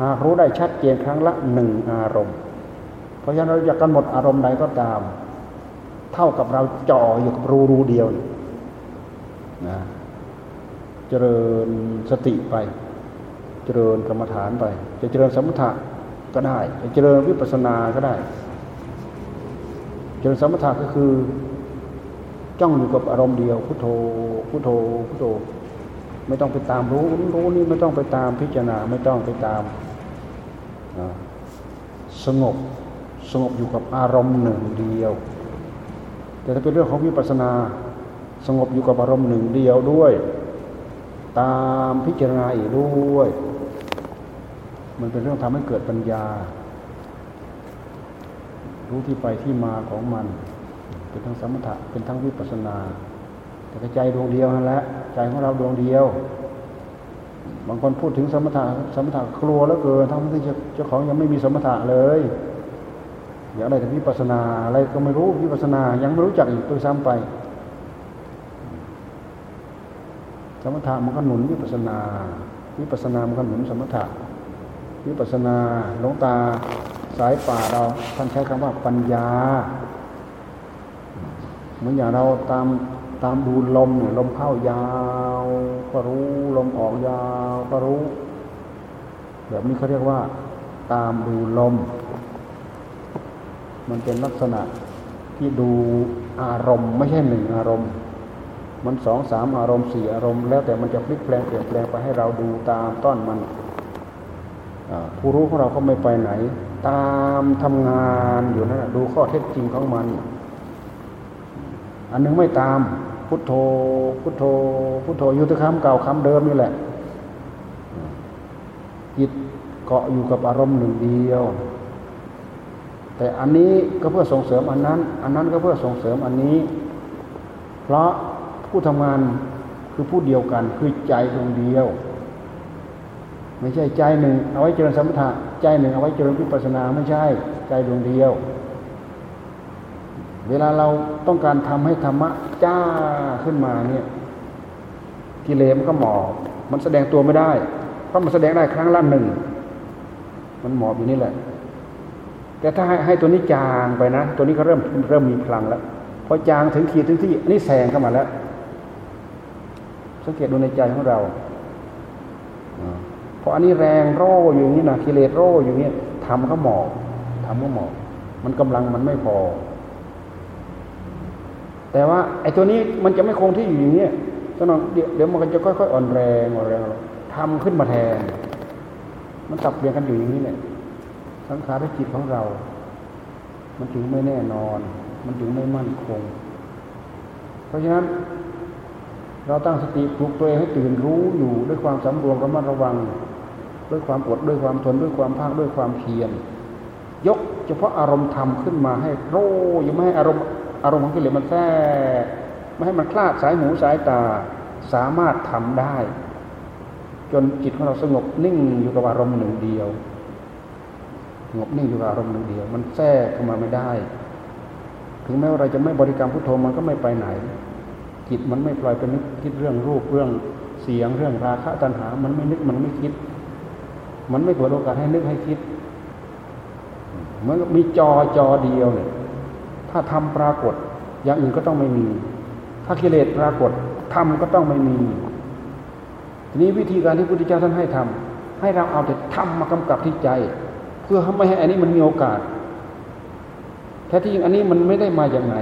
หากรู้ได้ชัดเจนครั้งละหนึ่งอารมณ์ เพราะฉะนั้นเราอยากกันหมดอารมณ์ใดก็ตาม เท่ากับเราจ่ออยู่กับรูรูเดียวนะเจริญสติไป เจริญกรรมฐานไป จะเจริญสมถะก็ได้ จะเจริญวิปัสสนาก็ได้ จริญสมถะก็คือจ้องอยู่กับอารมณ์เดียวพุทโธพุทโธพุทโธ ไม่ต้องไปตามรู้รู้นี่ไม่ต้องไปตามพิจารณาไม่ต้องไปตามสงบสงบอยู่กับอารมณ์หนึ่งเดียว แต่ถ้าเป็นเรื่องของวิปัสสนา สงบอยู่กับอารมณ์หนึ่งเดียวด้วย ตามพิจารณาอีกด้วย มันเป็นเรื่องทำให้เกิดปัญญา รู้ที่ไปที่มาของมัน เป็นทั้งสมถะเป็นทั้งวิปัสนา แต่ใจดวงเดียวนั่นแหละใจของเราดวงเดียว บางคนพูดถึงสมถะสมถะกลัวแล้วเกินทั้งที่เจ้าของยังไม่มีสมถะเลยอย่าอะไรแต่วิปัสนาอะไรก็ไม่รู้วิปัสนายังไม่รู้จักอีกตัวซ้ำไป สมถะมันก็หนุนวิปัสนาวิปัสนามันก็หนุนสมถะวิปัสนาหลวงตา สายป่าเราท่านใช้คำว่าปัญญา เหมือนอย่างเราตามตามดูลมเนี่ยลมเข้ายาว ก็รู้ลมออกยาว ก็รู้แบบนี้เขาเรียกว่า ตามดูลม มันเป็นลักษณะที่ดูอารมณ์ ไม่ใช่หนึ่งอารมณ์ มันสองสามอารมณ์สี่อารมณ์แล้วแต่มันจะพลิกแปลงเปลี่ยนแปลงไปให้เราดูตามต้นมันผู้รู้ของเราก็ไม่ไปไหน ตามทำงานอยู่นั่นดูข้อเท็จจริงของมัน อันนึงไม่ตามพุทโธ พุทโธ พุทโธอยู่ที่คำเก่าคำเดิมนี่แหละ จิตเกาะอยู่กับอารมณ์หนึ่งเดียว แต่อันนี้ก็เพื่อส่งเสริมอันนั้น อันนั้นก็เพื่อส่งเสริมอันนี้ เพราะผู้ทำงานคือผู้เดียวกันคือใจดวงเดียว ไม่ใช่ใจหนึ่งเอาไว้เจริญสมถะ ใจหนึ่งเอาไว้เจริญวิปัสนาไม่ใช่ ใจดวงเดียว เวลาเราต้องการทำให้ธรรมะจ้าขึ้นมาเนี่ยกิเลสมันก็หมอบมันแสดงตัวไม่ได้ เพราะมันแสดงได้ครั้งละหนึ่ง มันหมอบอยู่นี่แหละ แต่ถ้าให้ให้ตัวนี้จางไปนะ ตัวนี้ก็เริ่มเริ่มมีพลังแล้วพอจางถึงขีดถึงที่อันนี้แซงเข้ามาแล้วสังเกตดูในใจของเรา พออันนี้แรงโร่อยู่นี่นะกิเลสโร่อยู่นี่ทำก็หมอบทำก็หมอบมันกำลังมันไม่พอ แต่ว่าไอ้ตัวนี้มันจะไม่คงที่อยู่อย่างนี้สนองเดี๋ยวเดี๋ยวมันก็จะค่อยๆอ่อนแรงอ่อนแรงทำขึ้นมาแทน มันตับเปลี่ยนกันอยู่อย่างนี้เนี่ยสังขารจิตของเรา มันถึงไม่แน่นอน มันถึงไม่มั่นคง เพราะฉะนั้น เราตั้งสติปลุกตัวเองให้ตื่นรู้อยู่ด้วยความสำรวมระมัดระวัง ด้วยความอดด้วยความทนด้วยความภาคด้วยความเพียร ยกเฉพาะอารมณ์ธรรมขึ้นมาให้โรยังไม่ให้อารมณ์อารมณ์ของกิเลสมันแทรกไม่ให้มันคลาดสายหูสายตาสามารถทำได้ จนจิตของเราสงบนิ่งอยู่กับอารมณ์หนึ่งเดียวสงบนิ่งอยู่กับอารมณ์หนึ่งเดียว มันแทรกเข้ามาไม่ได้ ถึงแม้ว่าเราจะไม่บริกรรมพุทโธมันก็ไม่ไปไหน จิตมันไม่ปล่อยไปนึกคิดเรื่องรูปเรื่องเสียงเรื่องราคะตัณหา มันไม่นึกมันไม่คิด มันไม่เปิดโอกาสให้นึกให้คิดมือนมีจอจอเดียวเนี่ย ถ้าทำปรากฏ อย่างอื่นก็ต้องไม่มี ถ้ากิเลสปรากฏทำก็ต้องไม่มี ทีนี้วิธีการที่พุทธเจ้าท่านให้ทำให้เราเอาแต่ทำมากำกับที่ใจ เพื่อไม่ให้อันนี้มันมีโอกาสแท้ที่จริงอันนี้มันไม่ได้มาจากไหน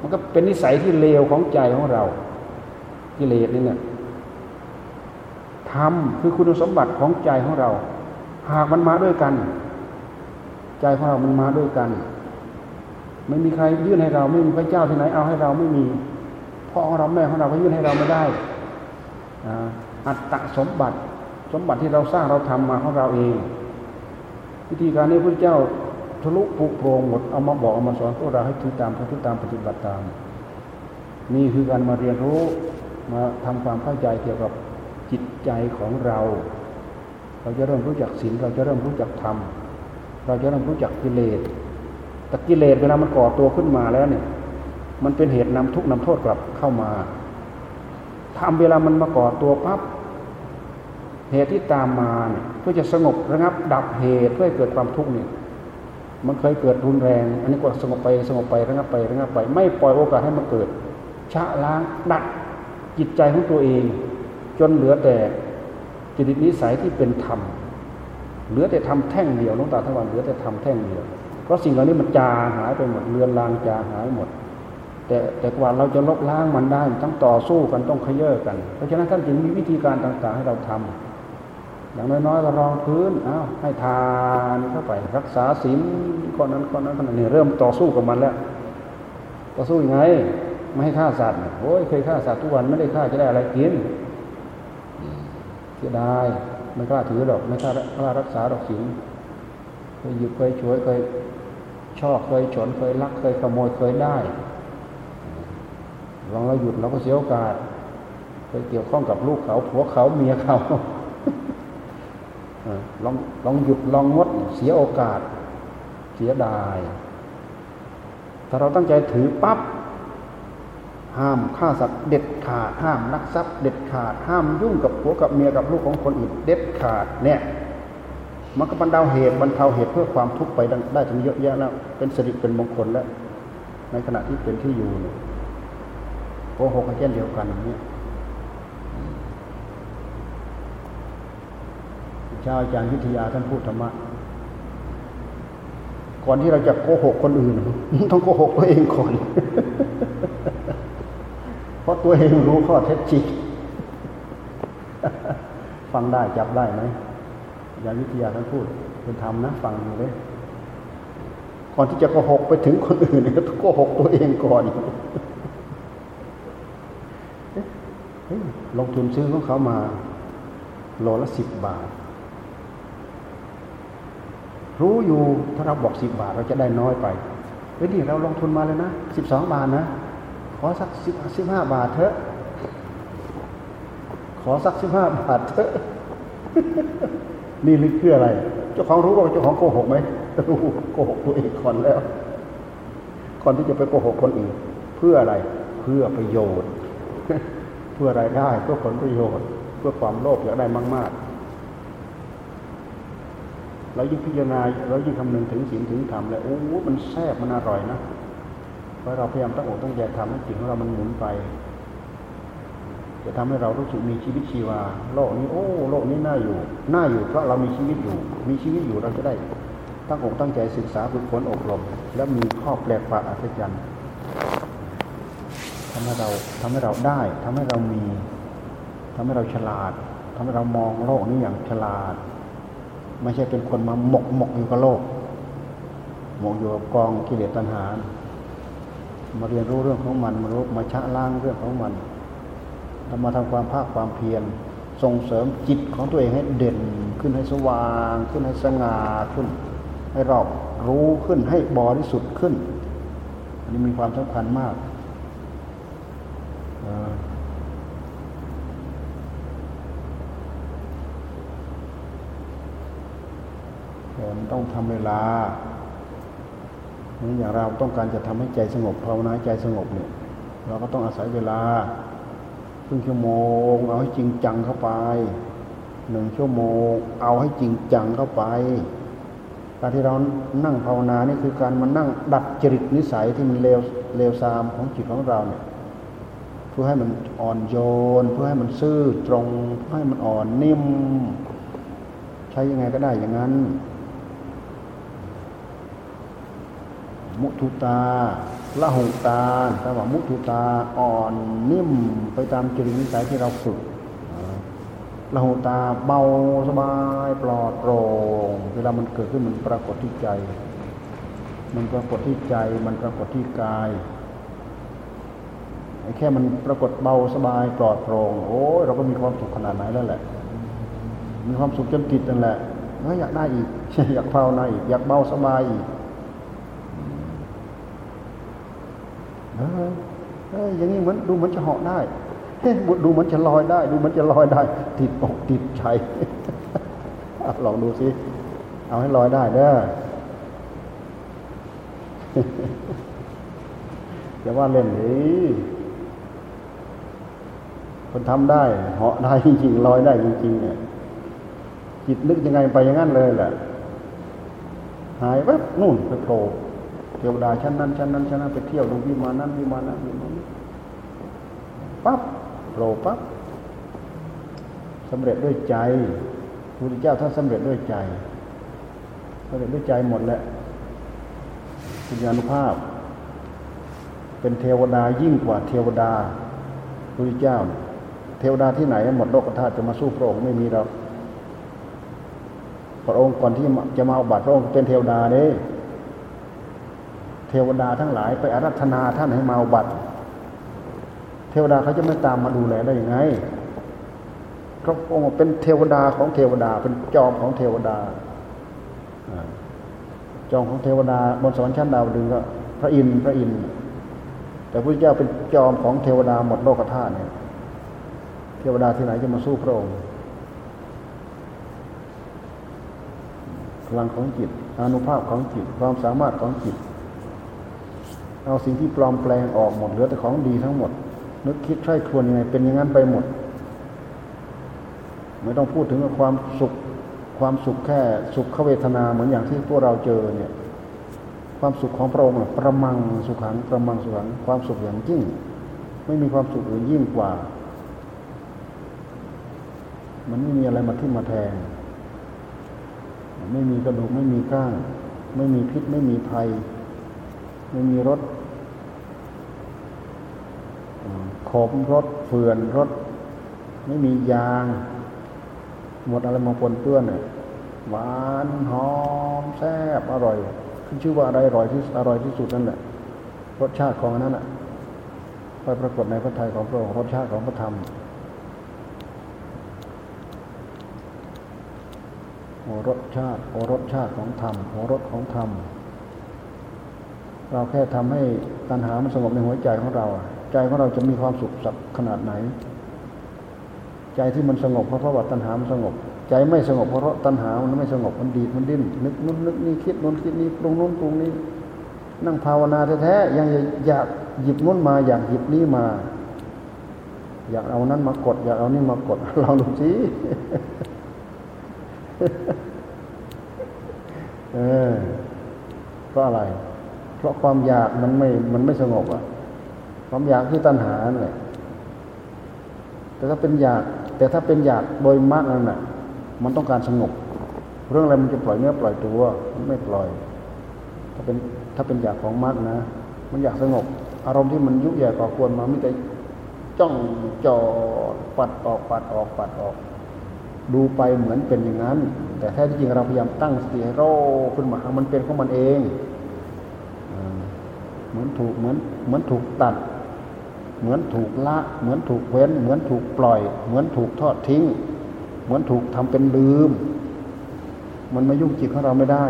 มันก็เป็นนิสัยที่เลวของใจของเรากิเลสนี่เนี่ยทำคือคุณสมบัติของใจของเรา หากมันมาด้วยกัน ใจของเรามันมาด้วยกัน ไม่มีใครยื่นให้เรา ไม่มีพระเจ้าที่ไหนเอาให้เราไม่มีพ่อของเราแม่ของเราก็ยื่นให้เราไม่ได้อัตตะสมบัติ สมบัติที่เราสร้างเราทำมาของเราเอง วิธีการนี้พระเจ้าทะลุปุโปรงหมดเอามาบอกเอามาสอนพวกเราให้ถือตามถือตามปฏิบัติตาม นี่คือการมาเรียนรู้มาทำความเข้าใจเกี่ยวกับจิตใจของเรา เราจะเริ่มรู้จักศีลเราจะเริ่มรู้จักธรรมเราจะเริ่มรู้จักกิเลสแต่กิเลสเวลามันก่อตัวขึ้นมาแล้วเนี่ย มันเป็นเหตุนำทุกข์นำโทษกลับเข้ามาทำเวลามันมาก่อตัวปั๊บเหตุที่ตามมาเนี่ยเพื่อจะสงบระงับดับเหตุเพื่อเกิดความทุกข์เนี่ยมันเคยเกิดรุนแรง อันนี้ก็สงบไปสงบไประงับไประงับไป ไม่ปล่อยโอกาสให้มันเกิดชะล้างดัดจิตใจของตัวเอง จนเหลือแต่ จิตนิสัยที่เป็นธรรมเหลือแต่ทำแท่งเดียวน้องตาทั้งวันเหลือแต่ทำแท่งเดียว เพราะสิ่งเหล่านี้มันจาหายไปหมดเลือนลางจาหายหมด แต่แต่กว่าเราจะลบล้างมันได้ต้องต่อสู้กันต้องขย่อกัน เพราะฉะนั้นท่านจึงมีวิธีการต่างๆให้เราทำอย่างน้อยๆก็รองพื้นอ้าวให้ทานเข้าไป รักษาศีลก้อนนั้นก้อนนั้นก้อนนั้นนี่เริ่มต่อสู้กับมันแล้ว ต่อสู้ยังไง ไม่ให้ฆ่าสัตว์โอ้ยเคยฆ่าสัตว์ทุกวันไม่ได้ฆ่าจะได้อะไรกิน เสียดายไม่กล้าถือหรอกไม่กล้ากล้ารักษาดอกศีลเคยหยุดเคยช่วยเคยชอบเคยฉนเคยลักเคยขโมยเคยได้ลองเราหยุดเราก็เสียโอกาสเคยเกี่ยวข้องกับลูกเขาผัวเขาเมียเขาลองลองหยุดลองงดเสียโอกาส เสียดาย ถ้าเราตั้งใจถือปั๊บ ห้ามฆ่าสัตว์เด็ดขาดห้ามนักทรัพย์เด็ดขาดห้ามยุ่งกับผัวกับเมียกับลูกของคนอื่นเด็ดขาดเนี่ยมันก็บรรเทาเหตุบรรเทาเหตุเพื่อความทุกข์ไปได้ถึงเยอะแยะแล้วเป็นสิริเป็นมงคลแล้ว ในขณะที่เป็นที่อยู่เนี่ยโกหกกันเช่นเดียวกันเนี่ยเจ้าอาจารย์วิทยาท่านพูดธรรมะก่อนที่เราจะโกหกคนอื่น ต้องโกหกตัวเองก่อน ราะตัวเองรู้ข้อเท็จจริงฟังได้จับได้ไหมอย่างวิทยาท่านพูดเป็นธรรมนะ ฟังดูเลยก่อนที่จะโกหกไปถึงคนอื่นก็ต้องโกหกตัวเองก่อนลงทุนซื้อของเขามา โลละสิบบาท รู้อยู่ถ้าเราบอกสิบบาทเราจะได้น้อยไปเฮ้ยนี่เราลงทุนมาเลยนะสิบสองบาทนะ ขอสักสิบสิบห้าบาทเถอะ ขอสักสิบห้าบาทเถอะนี่ลึกคืออะไร เจ้าของรู้ว่าเจ้าของโกหกไหมรู้โกหกตัวเองก่อนแล้วก่อนที่จะไปโกหกคนอื่น เพื่ออะไรเพื่อประโยชน์ เพื่อรายได้เพื่อผลประโยชน์ เพื่อความโลภอยากได้มากๆเรายิ่งพิจารณาเรายิ่งคำนึงถึงศีลถึงธรรมแล้วโอ้มันแซ่บมันอร่อยนะ ราะเราพยายามตั้งอกตั้งใจทำให้จิตของเรามันหมุนไป จะทำให้เรารู้สึกมีชีวิตชีวา โลกนี้โอ้ โลกนี้น่าอยู่น่าอยู่เพราะเรามีชีวิตอยู่ มีชีวิตอยู่เราจะได้ ตั้งอกตั้งใจศึกษาฝึกฝนอบรม และมีข้อแปลกประหลาดอัศจรรย์ทำให้เราทำให้เราได้ทำให้เรามีทำให้เราฉลาดทำให้เรามองโลกนี้อย่างฉลาด ไม่ใช่เป็นคนมาหมกหมกอยู่กับโลกหมกอยู่กับกองกิเลสตัณหา มาเรียนรู้เรื่องของมันมารู้มาชะล้างเรื่องของมันทำมาทำความภาคความเพียรส่งเสริมจิตของตัวเองให้เด่นขึ้นให้สว่าง ขึ้นให้สง่าขึ้น ให้รอบรู้ขึ้นให้บริสุทธิ์ขึ้น อันนี้มีความสำคัญมากต่มันต้องทำเวลา อย่างเราต้องการจะทำให้ใจสงบภาวนาใจสงบเนี่ยเราก็ต้องอาศัยเวลาครึ่งชั่วโมง เอาให้จริงจังเข้าไปหนึ่งชั่วโมง เอาให้จริงจังเข้าไป การที่เรานั่งภาวนานี่คือการมานั่งดัดจริตนิสัยที่มันเลวเลวทรามของจิตของเราเนี่ยเพื่อให้มันอ่อนโยน เพื่อให้มันซื่อตรงเพื่อให้มันอ่อนนิ่ม ใช้ยังไงก็ได้อย่างนั้น มุทุตาละหุตาถ้าว่ามุทุตาอ่อนนิ่มไปตามจริตนิสัยที่เราฝึกละหุตาเบาสบายปลอดโปร่งเวลามันเกิดขึ้นมันปรากฏที่ใจ มันปรากฏที่ใจ มันปรากฏที่กายไอ้แค่มันปรากฏเบาสบายปลอดโปร่งโอ้ยเราก็มีความสุขขนาดไหนแล้วแหละ มีความสุขจนติดนั่นแหละเฮ้ยอยากได้อีกอยากเฝ้าในอีกอยากเบาสบายอีกเฮ้ยเฮ้ย อย่างนี้เหมือนดูเหมือนจะเหาะได้เฮ้ดูเหมือนจะลอยได้ ดูเหมือนจะลอยได้ ติดอกติดใจลองดูสิเอาให้ลอยได้เด้ออย่าว่าเล่นเลยคนทำได้เหาะได้จริงๆลอยได้จริงๆเนี่ยจิตนึกยังไงไปอย่างนั้นเลยแหละหายแวบนู่นไปโผล่ เทวดาชั้นนั้นชั้นนั้นชั้นนั้นไปเที่ยวดูวิมานนั้นวิมานนั้นวิมานนี้ปั๊บโผล่ปั๊บสำเร็จด้วยใจพระพุทธเจ้าท่านสำเร็จด้วยใจสำเร็จด้วยใจหมดแหละปัญญานุภาพ เป็นเทวดายิ่งกว่าเทวดาพระพุทธเจ้า เทวดาที่ไหนหมดโลกธาตุจะมาสู้พระองค์ไม่มีเราพระองค์ก่อนที่จะมาอุบัติพระองค์เป็นเทวดาเด้ เทวดาทั้งหลายไปอารัธนาท่านให้มาอุบัติเทวดาเขาจะไม่ตามมาดูแลได้ยังไงพระองค์เป็นเทวดาของเทวดา เป็นจอมของเทวดาจอมของเทวดาบนสวรรค์ชั้นดาวดึงก็พระอินทร์พระอินทร์แต่พระเจ้าเป็นจอมของเทวดาหมดโลกธาตุเนี่ยเทวดาที่ไหนจะมาสู้พระองค์พลังของจิตอนุภาพของจิต ความสามารถของจิต เอาสิ่งที่ปลอมแปลงออกหมดเหลือแต่ของดีทั้งหมด นึกคิดใคร่ครวญยังไงเป็นอย่างนั้นไปหมด ไม่ต้องพูดถึงความสุขความสุขแค่สุขเวทนาเหมือนอย่างที่พวกเราเจอเนี่ย ความสุขของพระองค์ประมังสุขังประมังสุขังความสุขอย่างยิ่ง ไม่มีความสุขอื่นยิ่งกว่า มันไม่มีอะไรมาที่มาแทง ไม่มีกระดูกไม่มีก้าง ไม่มีพิษไม่มีภัย ไม่มีรถ ขมรถเฟื่อนรถ ไม่มียาง หมดอะไรมาปนเปื้อนเนี่ยหวานหอมแซ่บอร่อยขึ้นชื่อว่าอะไรอร่อยที่อร่อยที่สุดนั่นแหละรสชาติของนั้นอะไปปรากฏในพระทัยของพระองค์รสชาติของพระธรรมโอรสชาติโอรสชาติของธรรมโอรสของธรรมเราแค่ทำให้ตัณหามันสงบในหัวใจของเรา ใจของเราจะมีความสุขสักขนาดไหน ใจที่มันสงบเพราะว่าตัณหามันสงบ ใจไม่สงบเพราะตัณหามันไม่สงบมันดีดมันดิ้นนึกนู้นนึกนี่คิดนู้นคิดนี้ปรุงนู้นปรุงนี้ นั่งภาวนาแท้ๆยังอยากหยิบนู้นมาอยากหยิบนี้มา อยากเอานั้นมากด อยากเอานี่มากดลองดูสิเออเพราะอะไร เพราะความอยากมันไม่มันไม่สงบอะ ความอยากคือตัณหาเนี่ยแต่ถ้าเป็นอยาก แต่ถ้าเป็นอยากโดยมากนั่นแหละมันต้องการสงบเรื่องอะไรมันจะปล่อยเนื้อปล่อยตัวมันไม่ปล่อย ถ้าเป็นถ้าเป็นอยากของมากนะ มันอยากสงบ อารมณ์ที่มันยุ่ยแย่ก่อควรมาไม่แต่จ้องจอปัดออกปัดออกปัดออก ดูไปเหมือนเป็นอย่างนั้น แต่แท้ที่จริงเราพยายามตั้งสติให้โรขึ้นมามันเป็นของมันเองเหมือนถูกเหมือนเหมือนถูกตัด เหมือนถูกละ เหมือนถูกเว้น เหมือนถูกปล่อย เหมือนถูกทอดทิ้ง เหมือนถูกทำเป็นลืม มันไม่ยุ่งจิตของเราไม่ได้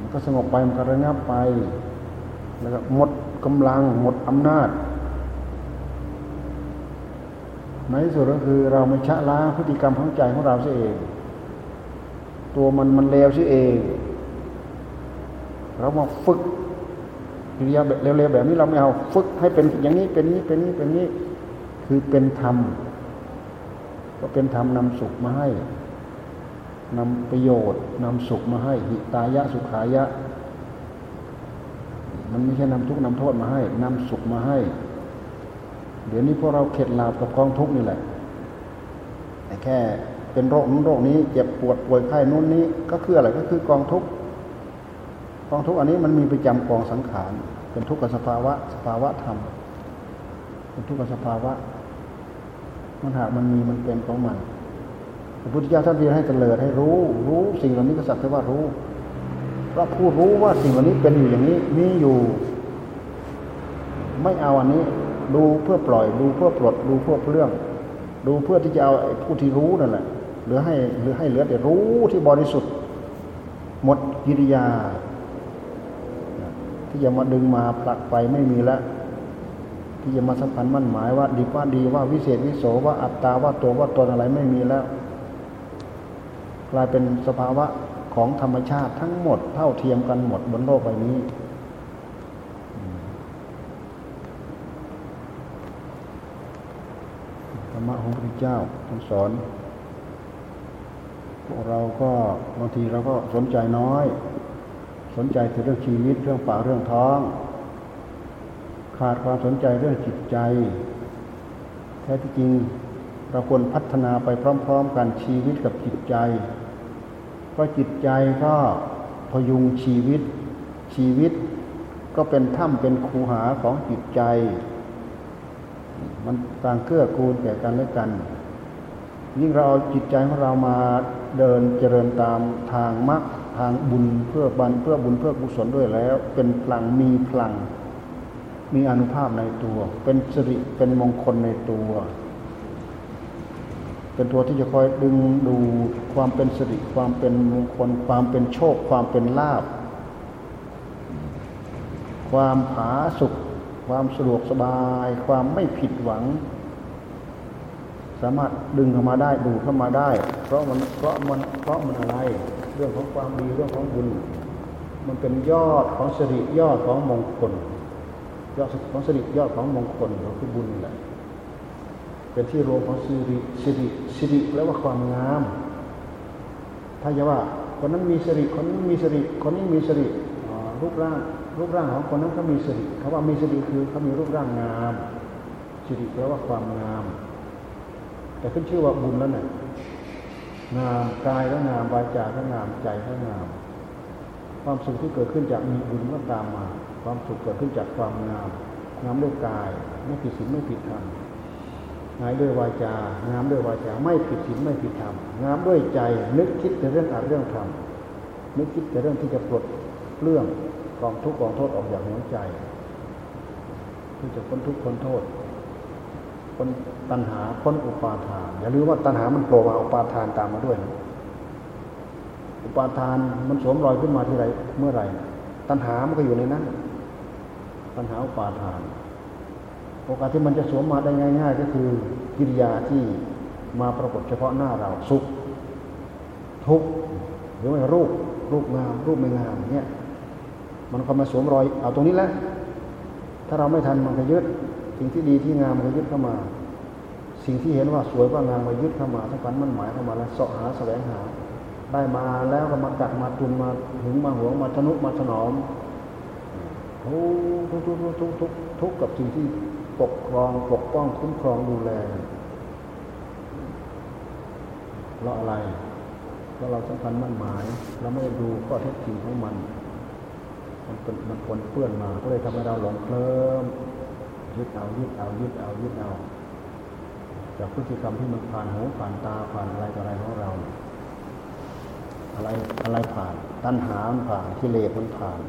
มันก็สงบไปมันก็ระงับไป แล้วก็หมดกำลังหมดอำนาจในที่สุดก็คือเราไม่ชะล้างพฤติกรรมของใจของเราเสียเอง ตัวมันมันเลวเสียเอง เรามาฝึก กิริยาแบบเร็วๆแบบนี้เราไม่เอาฝึกให้เป็นอย่างนี้เป็นนี้เป็นนี้เป็นนี้ คือเป็นธรรม ก็เป็นธรรมนำสุขมาให้นำประโยชน์นำสุขมาให้หิตายะสุขายะ มันไม่ใช่นำทุกข์นำโทษมาให้นำสุขมาให้ เดี๋ยวนี้พวกเราเข็ดหลาบกับกองทุกนี่แหละแต่แค่เป็นโรคนู้นโรคนี้เจ็บปวดป่วยไข้นู้นนี้ก็คืออะไรก็คือกองทุก กองทุกอันนี้มันมีประจำกองสังขารเป็นทุกขสภาวะสภาวะธรรมเป็นทุกขสภาวะมันหากมันมีมันเป็นของมันพระพุทธเจ้าท่านเรียนให้เตลิดให้รู้ รู้สิ่งเหล่านี้ก็สักแต่ว่ารู้เพระผู้รู้ว่าสิ่งวันนี้เป็นอยู่อย่างนี้มีอยู่ ไม่เอาอันนี้ ดูเพื่อปล่อย ดูเพื่อปลด ดูเพื่อเรื่อง ดูเพื่อที่จะเอาผู้ที่รู้นั่นแหละหรือให้หรือให้เหลือแต่รู้ที่บริสุทธิ์ หมดกิริยา ที่จะมาดึงมาผลักไปไม่มีแล้วที่จะมาสัมพันธ์มั่นหมายว่า ดีว่าดีว่าวิเศษวิโสว่าอัตตาว่าตัวว่าตนอะไรไม่มีแล้ว กลายเป็นสภาวะของธรรมชาติทั้งหมดเท่าเทียมกันหมดบนโลกใบนี้ ธรรมะของพระพุทธเจ้าท่านสอนพวกเราก็บางทีเราก็สนใจน้อย นใจแต่เรื่องชีวิตเรื่องปากเรื่องท้อง ขาดความสนใจเรื่องจิตใจ แท้ที่จริงเราควรพัฒนาไปพร้อม ๆ กันชีวิตกับจิตใจ เพราะจิตใจก็พยุงชีวิต ชีวิตก็เป็นถ้ำเป็นคูหาของจิตใจ มันต่างเกื้อกูลแก่กันและกัน ยิ่งเราเอาจิตใจของเรามาเดินเจริญตามทางมรรค ทางบุญเพื่อบันเพื่อบุญเพื่อกุศลด้วยแล้ว เป็นพลังมีพลัง มีอนุภาพในตัว เป็นสิริเป็นมงคลในตัว เป็นตัวที่จะคอยดึงดูความเป็นสิริความเป็นมงคล ความเป็นโชค ความเป็นลาภความผาสุกความสะดวกสบาย ความไม่ผิดหวัง สามารถดึงเข้ามาได้ดูเข้ามาได้ เพราะมันเพราะมันเพราะมันอะไร เรื่องของความดีเรื่องของบุญ มันเป็นยอดของสิริยอดของมงคลยอดของสิริยอดของมงคลก็คือบุญแหละเป็นที่รวมของสิริสิริสิริแปลว่าความงาม ถ้าจะว่าคนนั้นมีสิริคนนี้มีสิริคนนี้มีสิริรูปร่าง รูปร่างของคนนั้นเขามีสิริเขาว่ามีสิริคือเขามีรูปร่างงามสิริแปลว่าความงาม แต่ขึ้นชื่อว่าบุญแล้วเนี่ย งามกายก็งามวาจาก็งามใจก็งาม ความสุขที่เกิดขึ้นจากมีบุญก็ตามมา ความสุขเกิดขึ้นจากความงามงามด้วยกายไม่ผิดศีลไม่ผิดธรรมงามด้วยวาจางามด้วยวาจาไม่ผิดศีลไม่ผิดธรรมงามด้วยใจนึกคิดแต่เรื่องอัดเรื่องธรรมนึกคิดแต่เรื่องที่จะปลดเรื่องกองทุกข์กองโทษออกจากหัวใจที่จะพ้นทุกข์พ้นโทษ พ้นตัณหาพ้นอุปาทาน อย่าลืมว่าตัณหามันโผล่มาอุปาทานตามมาด้วยนะอุปาทานมันสวมรอยขึ้นมาที่ไรเมื่อไรตัณหามันก็อยู่ในนั้น ตัณหาอุปาทาน โอกาสที่มันจะสวมมาได้ง่าย ๆ ก็คือกิริยาที่มาปรากฏเฉพาะหน้าเราสุข ทุกข์หรือว่ารูปรูปงามรูปไม่งามเนี่ยมันก็มาสวมรอยเอาตรงนี้แหละถ้าเราไม่ทันมันก็ยึด สิ่งที่ดีที่งามมันก็ยึดเข้ามา สิ่งที่เห็นว่าสวยว่างามมันยึดเข้ามาทั้งฝันมันหมายเข้ามาแล้วเสาะหาแสวงหา ได้มาแล้วก็มากัดมาตุนมาถึงมาหวงมาทนุมาถนอมทุกทุกทุกทุกทุกทุกกับสิ่งที่ปกครองปกป้องคุ้มครองดูแลเราอะไรเพราะเราสำคัญมั่นหมาย เราไม่ได้ดูข้อเท็จจริงของมัน มันเป็นมันปนเปื้อนมา ก็เลยทำให้เราหลงเคลิ้ม ยึดเอายึดเอายึดเอายึดเอาจากพฤติกรรมที่มันผ่านหูผ่านตาผ่านอะไรต่ออะไรของเรา อะไรอะไรผ่าน ตัณหามันผ่านกิเลสมันผ่าน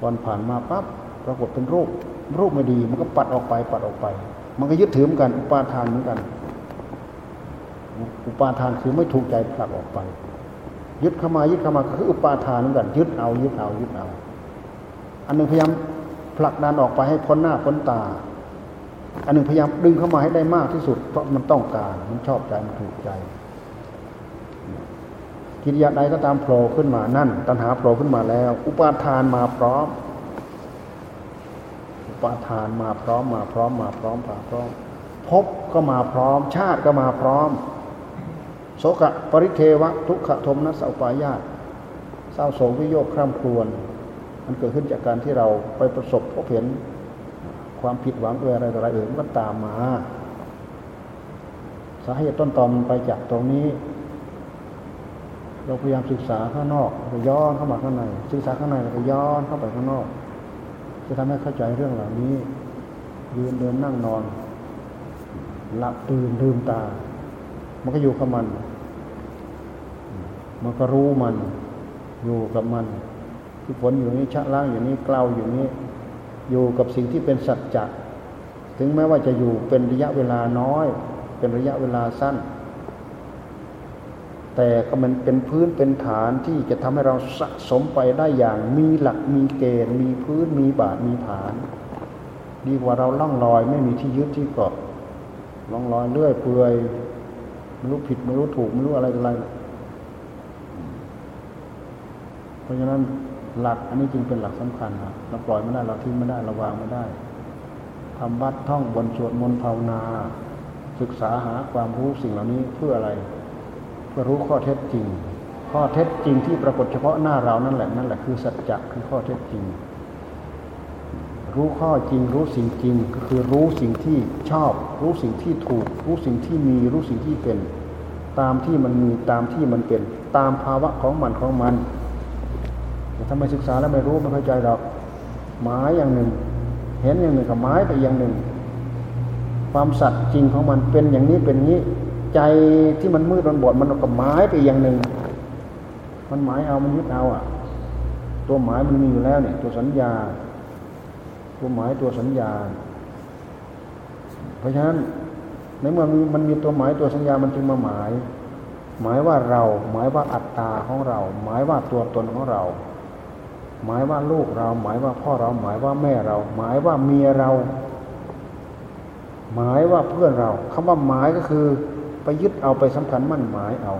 ตอนผ่านมาปั๊บปรากฏเป็นรูป รูปไม่ดีมันก็ปัดออกไปปัดออกไป มันก็ยึดถือเหมือนกัน อุปาทานเหมือนกัน อุปาทานคือไม่ถูกใจผลักออกไป ยึดเข้ามายึดเข้ามาคืออุปาทานเหมือนกัน ยึดเอายึดเอายึดเอา อันหนึ่งพยายาม ผลักดันออกไปให้พ้นหน้าพ้นตา อันหนึ่งพยายามดึงเข้ามาให้ได้มากที่สุด เพราะมันต้องการมันชอบใจมันถูกใจ กิริยาใดก็ตามโผล่ขึ้นมานั่น ตัณหาโผล่ขึ้นมาแล้ว อุปาทานมาพร้อม อุปาทานมาพร้อมมาพร้อมมาพร้อมมาพร้อมพบก็มาพร้อม ชาติก็มาพร้อมโสกะปริเทวะ ทุกขโทมนัสอุปายาตเศร้าโศกวิโยคคร่ำครวญ มันเกิดขึ้นจากการที่เราไปประสบพบเห็นความผิดหวังอะไรอะไรอื่นก็ตามมา สาเหตุต้นตอมันไปจากตรงนี้ เราพยายามศึกษาข้างนอกเราย้อนเข้ามาข้างใน ศึกษาข้างในเราย้อนเข้าไปข้างนอก จะทำให้เข้าใจเรื่องเหล่านี้ ยืนเดินนั่งนอน หลับตื่นลืมตา มันก็อยู่กับมัน มันก็รู้มัน อยู่กับมัน ที่ฝนอยู่นี้ชะล้างอยู่นี้กล่าวอยู่นี้ อยู่กับสิ่งที่เป็นสัจจะถึงแม้ว่าจะอยู่เป็นระยะเวลาน้อย เป็นระยะเวลาสั้น แต่ก็มันเป็นพื้นเป็นฐานที่จะทำให้เราสะสมไปได้อย่างมีหลักมีเกณฑ์ มีพื้นมีบาทมีฐาน ดีกว่าเราล่องลอยไม่มีที่ยึดที่เกาะล่องลอยเลื่อยเปื่อยไม่รู้ผิดไม่รู้ถูกไม่รู้อะไรอะไรเพราะฉะนั้น หลักอันนี้จึงเป็นหลักสำคัญนะเราปล่อยไม่ได้เราทิ้งไม่ได้เราวางไม่ได้ทำวัดท่องบนสวดมนต์ภาวนา ศึกษาหาความรู้สิ่งเหล่านี้เพื่ออะไร เพื่อรู้ข้อเท็จจริง ข้อเท็จจริงที่ปรากฏเฉพาะหน้าเรานั่นแหละนั่นแหละคือสัจจะคือข้อเท็จจริง รู้ข้อจริงรู้สิ่งจริงก็คือรู้สิ่งที่ชอบ รู้สิ่งที่ถูก รู้สิ่งที่มีรู้สิ่งที่เป็น ตามที่มันมีตามที่มันเป็น ตามภาวะของมันของมัน ถ้าไม่ศึกษาแล้วไม่รู้ไม่เข้าใจหรอกหมายอย่างหนึ่ง เห็นอย่างหนึ่งกับหมายไปอย่างหนึ่ง ความสัตย์จริงของมันเป็นอย่างนี้เป็นนี้ ใจที่มันมืดมันบอดมันก็หมายไปอย่างหนึ่ง มันหมายเอามันยึดเอาอะ ตัวหมายมันมีอยู่แล้วเนี่ย ตัวสัญญา ตัวหมายตัวสัญญา เพราะฉะนั้นในเมื่อมันมีตัวหมายตัวสัญญามันจึงมาหมาย หมายว่าเรา หมายว่าอัตตาของเรา หมายว่าตัวตนของเรา หมายว่าลูกเรา หมายว่าพ่อเรา หมายว่าแม่เรา หมายว่าเมียเรา หมายว่าเพื่อนเราคำว่าหมายก็คือไปยึดเอาไปสำคัญมั่นหมายเอา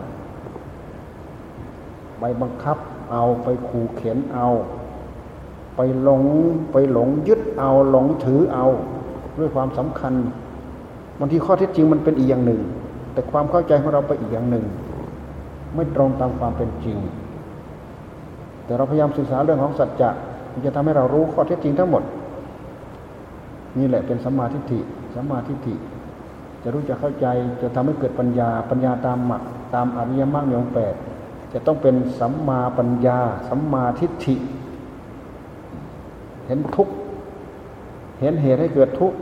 ไปบังคับเอาไปขู่เข็นเอา ไปหลงไปหลงยึดเอาหลงถือเอา ด้วยความสำคัญบางทีข้อเท็จจริงมันเป็นอีกอย่างหนึ่ง แต่ความเข้าใจของเราไปอีกอย่างหนึ่ง ไม่ตรงตามความเป็นจริง แต่เราพยายามศึกษาเรื่องของสัจจะมันจะทำให้เรารู้ข้อเท็จจริงทั้งหมด นี่แหละเป็นสัมมาทิฏฐิสัมมาทิฏฐิ จะรู้จะเข้าใจจะทำให้เกิดปัญญาปัญญาตามหมักตามอริยมรรคมีองแปดจะต้องเป็นสัมมาปัญญา สัมมาทิฏฐิ เห็นทุกข์เห็นเหตุให้เกิดทุกข์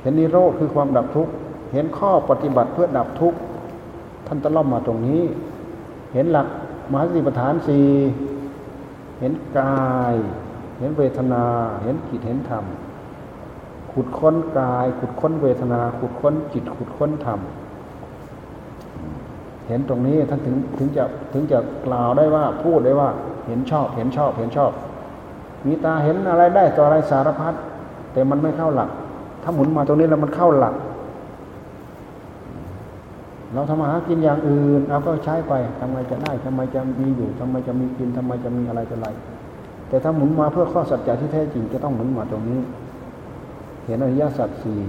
เห็นนิโรธคือความดับทุกข์เห็นข้อปฏิบัติเพื่อดับทุกข์ท่านตะล่อมมาตรงนี้ เห็นหลัก มหาสติปัฏฐานสี่เห็นกาย เห็นเวทนา เห็นกิจเห็นธรรม ขุดค้นกาย ขุดค้นเวทนา ขุดค้นจิต ขุดค้นธรรม เห็นตรงนี้ท่านถึงถึงจะถึงจะกล่าวได้ว่าพูดได้ว่า เห็นชอบ เห็นชอบ เห็นชอบ มีตาเห็นอะไรได้ต่ออะไรสารพัดแต่มันไม่เข้าหลัก ถ้าหมุนมาตรงนี้แล้วมันเข้าหลัก เราทำมาหากินอย่างอื่นเราก็ใช้ไปทำไมจะได้ทำไมจะมีอยู่ทำไมจะมีกินทำไมจะมีอะไรจะอะไร แต่ถ้าหมุนมาเพื่อข้อสัจจะที่แท้จริงจะต้องหมุนมาตรงนี้ เห็นอริยสัจสี่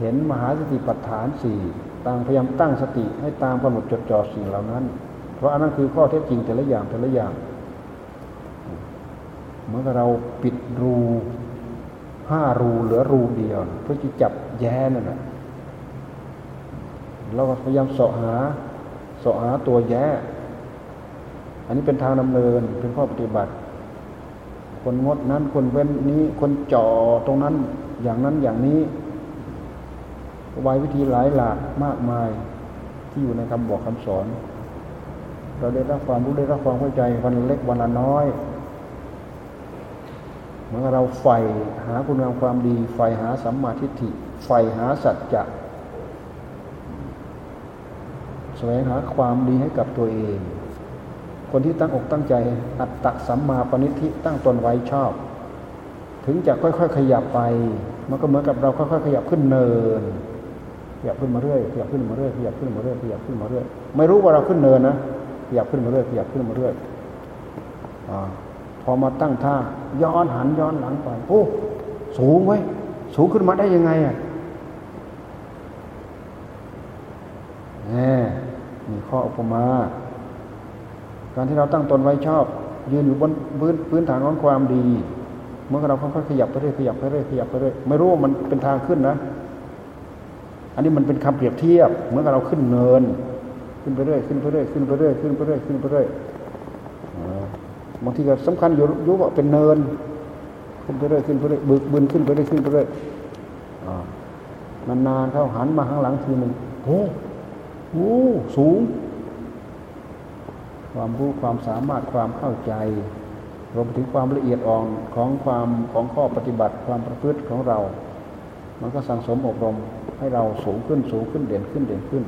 เห็นมหาสติปัฏฐานสี่ต่างพยายามตั้งสติให้ตามกำหนดจดจ่อสิ่งเหล่านั้น เพราะอันนั้นคือข้อเท็จจริงแต่ละอย่างแต่ละอย่างเมื่อเราปิดรูห้ารูเหลือรูเดียว เพื่อจะจับแย้นั่นแหละ เราก็พยายามเสาะหาเสาะหาตัวแย้อันนี้เป็นทางดำเนินเป็นข้อปฏิบัติ คนงดนั้นคนเว้นนี้คนจ่อตรงนั้นอย่างนั้นอย่างนี้วายวิธีหลายหลากมากมายที่อยู่ในคำบอกคำสอน เราได้รับความรู้ได้รับความเข้าใจวันเล็กวันละน้อยเมื่อเราใฝ่หาคุณงามความดีใฝ่หาสัมมาทิฏฐิใฝ่หาสัจจะแส วงหาความดีให้กับตัวเอง คนที่ตั้งอกตั้งใจ อัตตะสัมมาปณิธิตั้งตนไว้ชอบ ถึงจะค่อยๆขยับไป มันก็เหมือนกับเราค่อยๆขยับขึ้นเนินขยับขึ้นมาเรื่อยขยับขึ้นมาเรื่อยขยับขึ้นมาเรื่อยขยับขึ้นมาเรื่อยไม่รู้ว่าเราขึ้นเนินนะขยับขึ้นมาเรื่อยขยับขึ้นมาเรื่อยอพอมาตั้งท่าย้อนหันย้อนหลังไปโอ้สูงไว้สูงขึ้นมาได้ยังไงอะแห มีข้ออุปมา การที่เราตั้งตนไว้ชอบ ยืนอยู่บนพื้นพื้นฐานของความดี เมื่อเราค่อยๆขยับไปเรื่อยขยับไปเรื่อยขยับไปเรื่อยไม่รู้ว่ามันเป็นทางขึ้นนะ อันนี้มันเป็นคำเปรียบเทียบเหมือนกับเราขึ้นเนิน ขึ้นไปเรื่อยขึ้นไปเรื่อยขึ้นไปเรื่อยขึ้นไปเรื่อยขึ้นไปเรื่อยบางทีก็สำคัญอยู่ยุว่าเป็นเนิน ขึ้นไปเรื่อยขึ้นไปเรื่อยบึกบึนขึ้นไปเรื่อยขึ้นไปเรื่อยนานๆเข้าหันมาข้างหลังทีหนึ่งโอ้ โหสูง ความรู้ความสามารถความเข้าใจรวมถึงความละเอียดอ่อนของความของข้อปฏิบัติความประพฤติของเรา มันก็สังสมอบรมให้เราสูงขึ้นสูงขึ้นเด่นขึ้นเด่นขึ้น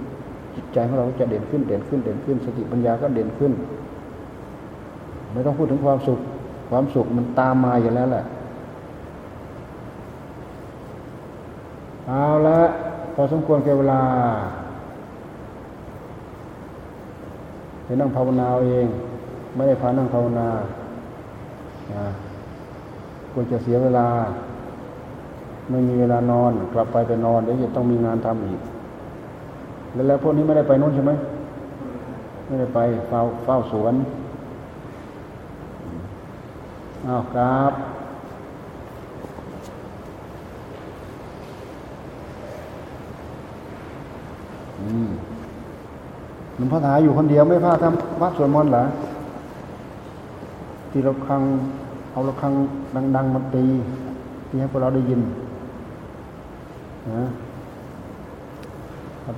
จิตใจของเราจะเด่นขึ้นเด่นขึ้นเด่นขึ้น สติปัญญาก็เด่นขึ้น ไม่ต้องพูดถึงความสุข ความสุขมันตามมาอยู่แล้วแหละเอาละพอสมควรแก่เวลา ไปนั่งภาวนาเอง ไม่ได้พานั่งภาวนาควรจะเสียเวลา ไม่มีเวลานอน กลับไปไปนอนเดี๋ยวจะต้องมีงานทำอีก แล้วแล้วพวกนี้ไม่ได้ไปนู่นใช่ไหมไม่ได้ไปเฝ้าเฝ้าสวนอ้าวครับ หลวงพ่อถาอยู่คนเดียวไม่พาทำวัดสวดมนต์เหรอที่เราคังเอาราคังดัง ๆมาตีที่ให้พวกเราได้ยินนะ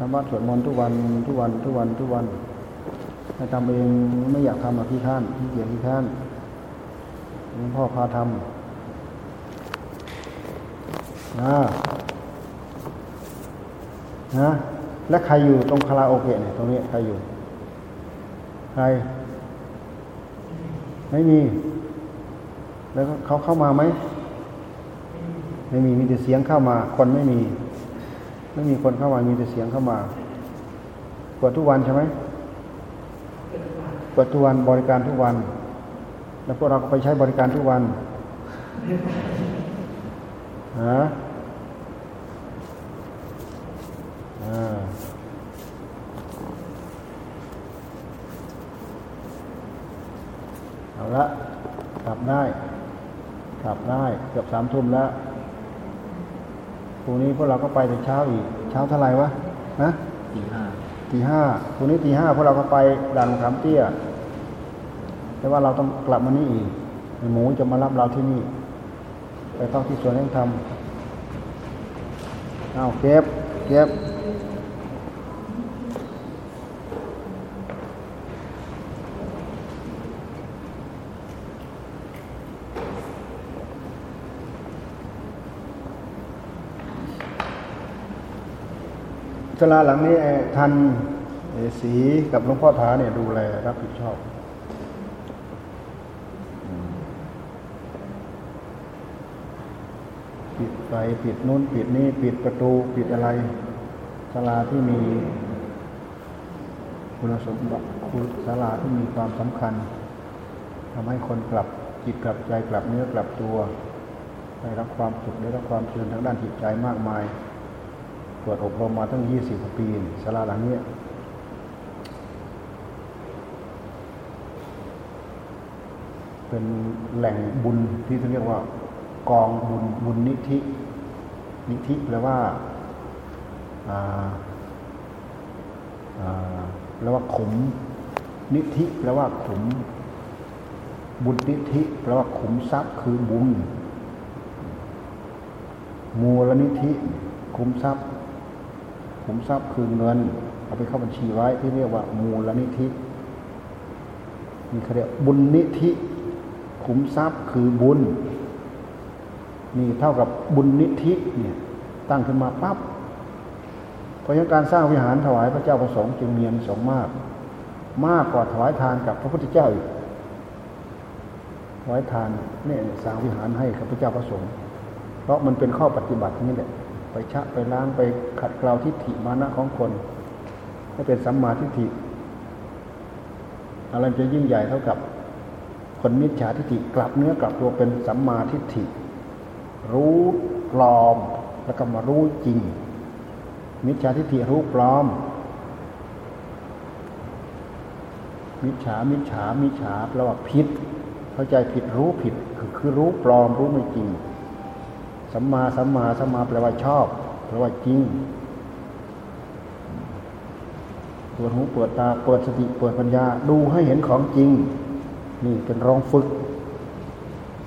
ทำวัดสวดมนต์ทุกวันทุกวันทุกวันทุกวันให้ทำเองไม่อยากทำอะพี่ข้านพี่เกียรพี่ข้านหลวงพ่อพาทำนะนะ และใครอยู่ตรงคาราโอเกะเนี่ยตรงนี้ใครอยู่ ใคร ไม่มี แล้วเขาเข้ามาไหม ไม่มีมีแต่เสียงเข้ามา คนไม่มีไม่มีคนเข้ามามีแต่เสียงเข้ามาเปิดทุกวันใช่ไหมเปิดทุกวันบริการทุกวัน แล้วพวกเราก็ไปใช้บริการทุกวันฮะเอา ละกลับได้กลับได้เกือบสามทุ่มแล้วพรุ่งนี้พวกเราก็ไปแต่เช้าอีก เช้าเท่าไหร่วะนะตีห้าตีห้าพรุ่งนี้ตีห้าพวกเราก็ไปด่านขามเตี้ย แต่ว่าเราต้องกลับมานี่อีกหมูจะมารับเราที่นี่ ไปต้องที่สวนแห่งธรรมเอาเก็บเก็บ ศาลาหลังนี้ท่านสีกับหลวงพ่อถาเนี่ยดูแลรับผิดชอบปิดไฟปิดนู้นปิดนี่ปิดประตูปิดอะไรศาลาที่มี คุณสมบัติคุณศาลาที่มีความสำคัญทำให้คนกลับจิตกลับใจกลับเนื้อกลับตัว ได้รับความสุขได้รับความเชื่อทางด้านจิตใจมากมาย เปิดอบรมมาตั้งยี่สิบปีศาลาหลังนี้เป็นแหล่งบุญที่เขาเรียกว่า กองบุญบุญนิธินิธิแปลว่าแปลว่าขุม นิธิแปลว่าขุม บุญนิธิแปลว่าขุมทรัพย์คือบุญมูลนิธิ ขุมทรัพย์ ขุมทรัพย์คือเงิน เอาไปเข้าบัญชีไว้ที่เรียกว่ามูลนิธิมีเขาเรียกบุญนิธิขุมทรัพย์คือบุญ นี่เท่ากับบุญนิธิเนี่ยตั้งขึ้นมาปั๊บเพราะฉะนั้นการสร้างวิหารถวายพระเจ้าประสงค์จึงมีอนสงมาก มากกว่าถวายทานกับพระพุทธเจ้าอีกถวายทานเนี่ยสร้างวิหารให้กับพระเจ้าประสงค์เพราะมันเป็นข้อปฏิบัตินี่แหละ ไปชะไปล้างไปขัดเกลาทิฏฐิมานะของคนให้เป็นสัมมาทิฏฐิอะไรจะยิ่งใหญ่เท่ากับคนมิจฉาทิฏฐิกลับเนื้อกลับตัวเป็นสัมมาทิฏฐิ รู้ปลอมแล้วก็มารู้จริง มิจฉาทิฏฐิรู้ปลอม มิจฉามิจฉามิจฉาแปลว่าผิด เข้าใจผิดรู้ผิดคือคือรู้ปลอมรู้ไม่จริง สัมมาสัมมาสัมมาแปลว่าชอบแปลว่าจริงเปิดหูเปิดตาเปิดสติเปิดปัญญาดูให้เห็นของจริง นี่เป็นรองฝึก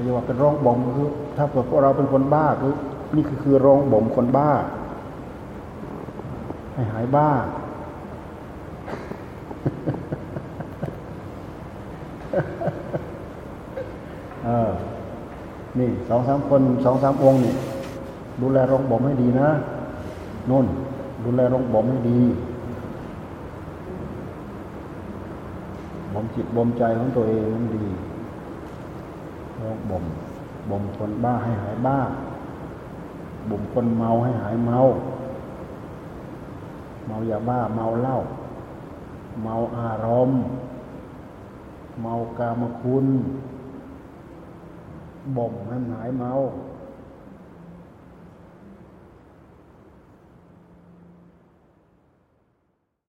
เรียกว่าเป็นรองบ่มคือถ้าเกิดพวกเราเป็นคนบ้าคือนี่คือคือรองบ่มคนบ้า ให้หายบ้า เออ นี่สองสามคนสองสามองค์นี่ดูแลโรงบ่มให้ดีนะนุ่น ดูแลโรงบ่มให้ดีบ่มจิตบ่มใจของตัวเองมันดีโรงบ่มบ่มคนบ้าให้หายบ้าบ่มคนเมาให้หายเมา เมายาบ้าเมาเหล้าเมาอารมณ์ เมากามคุณ บ่มให้มันหายเมา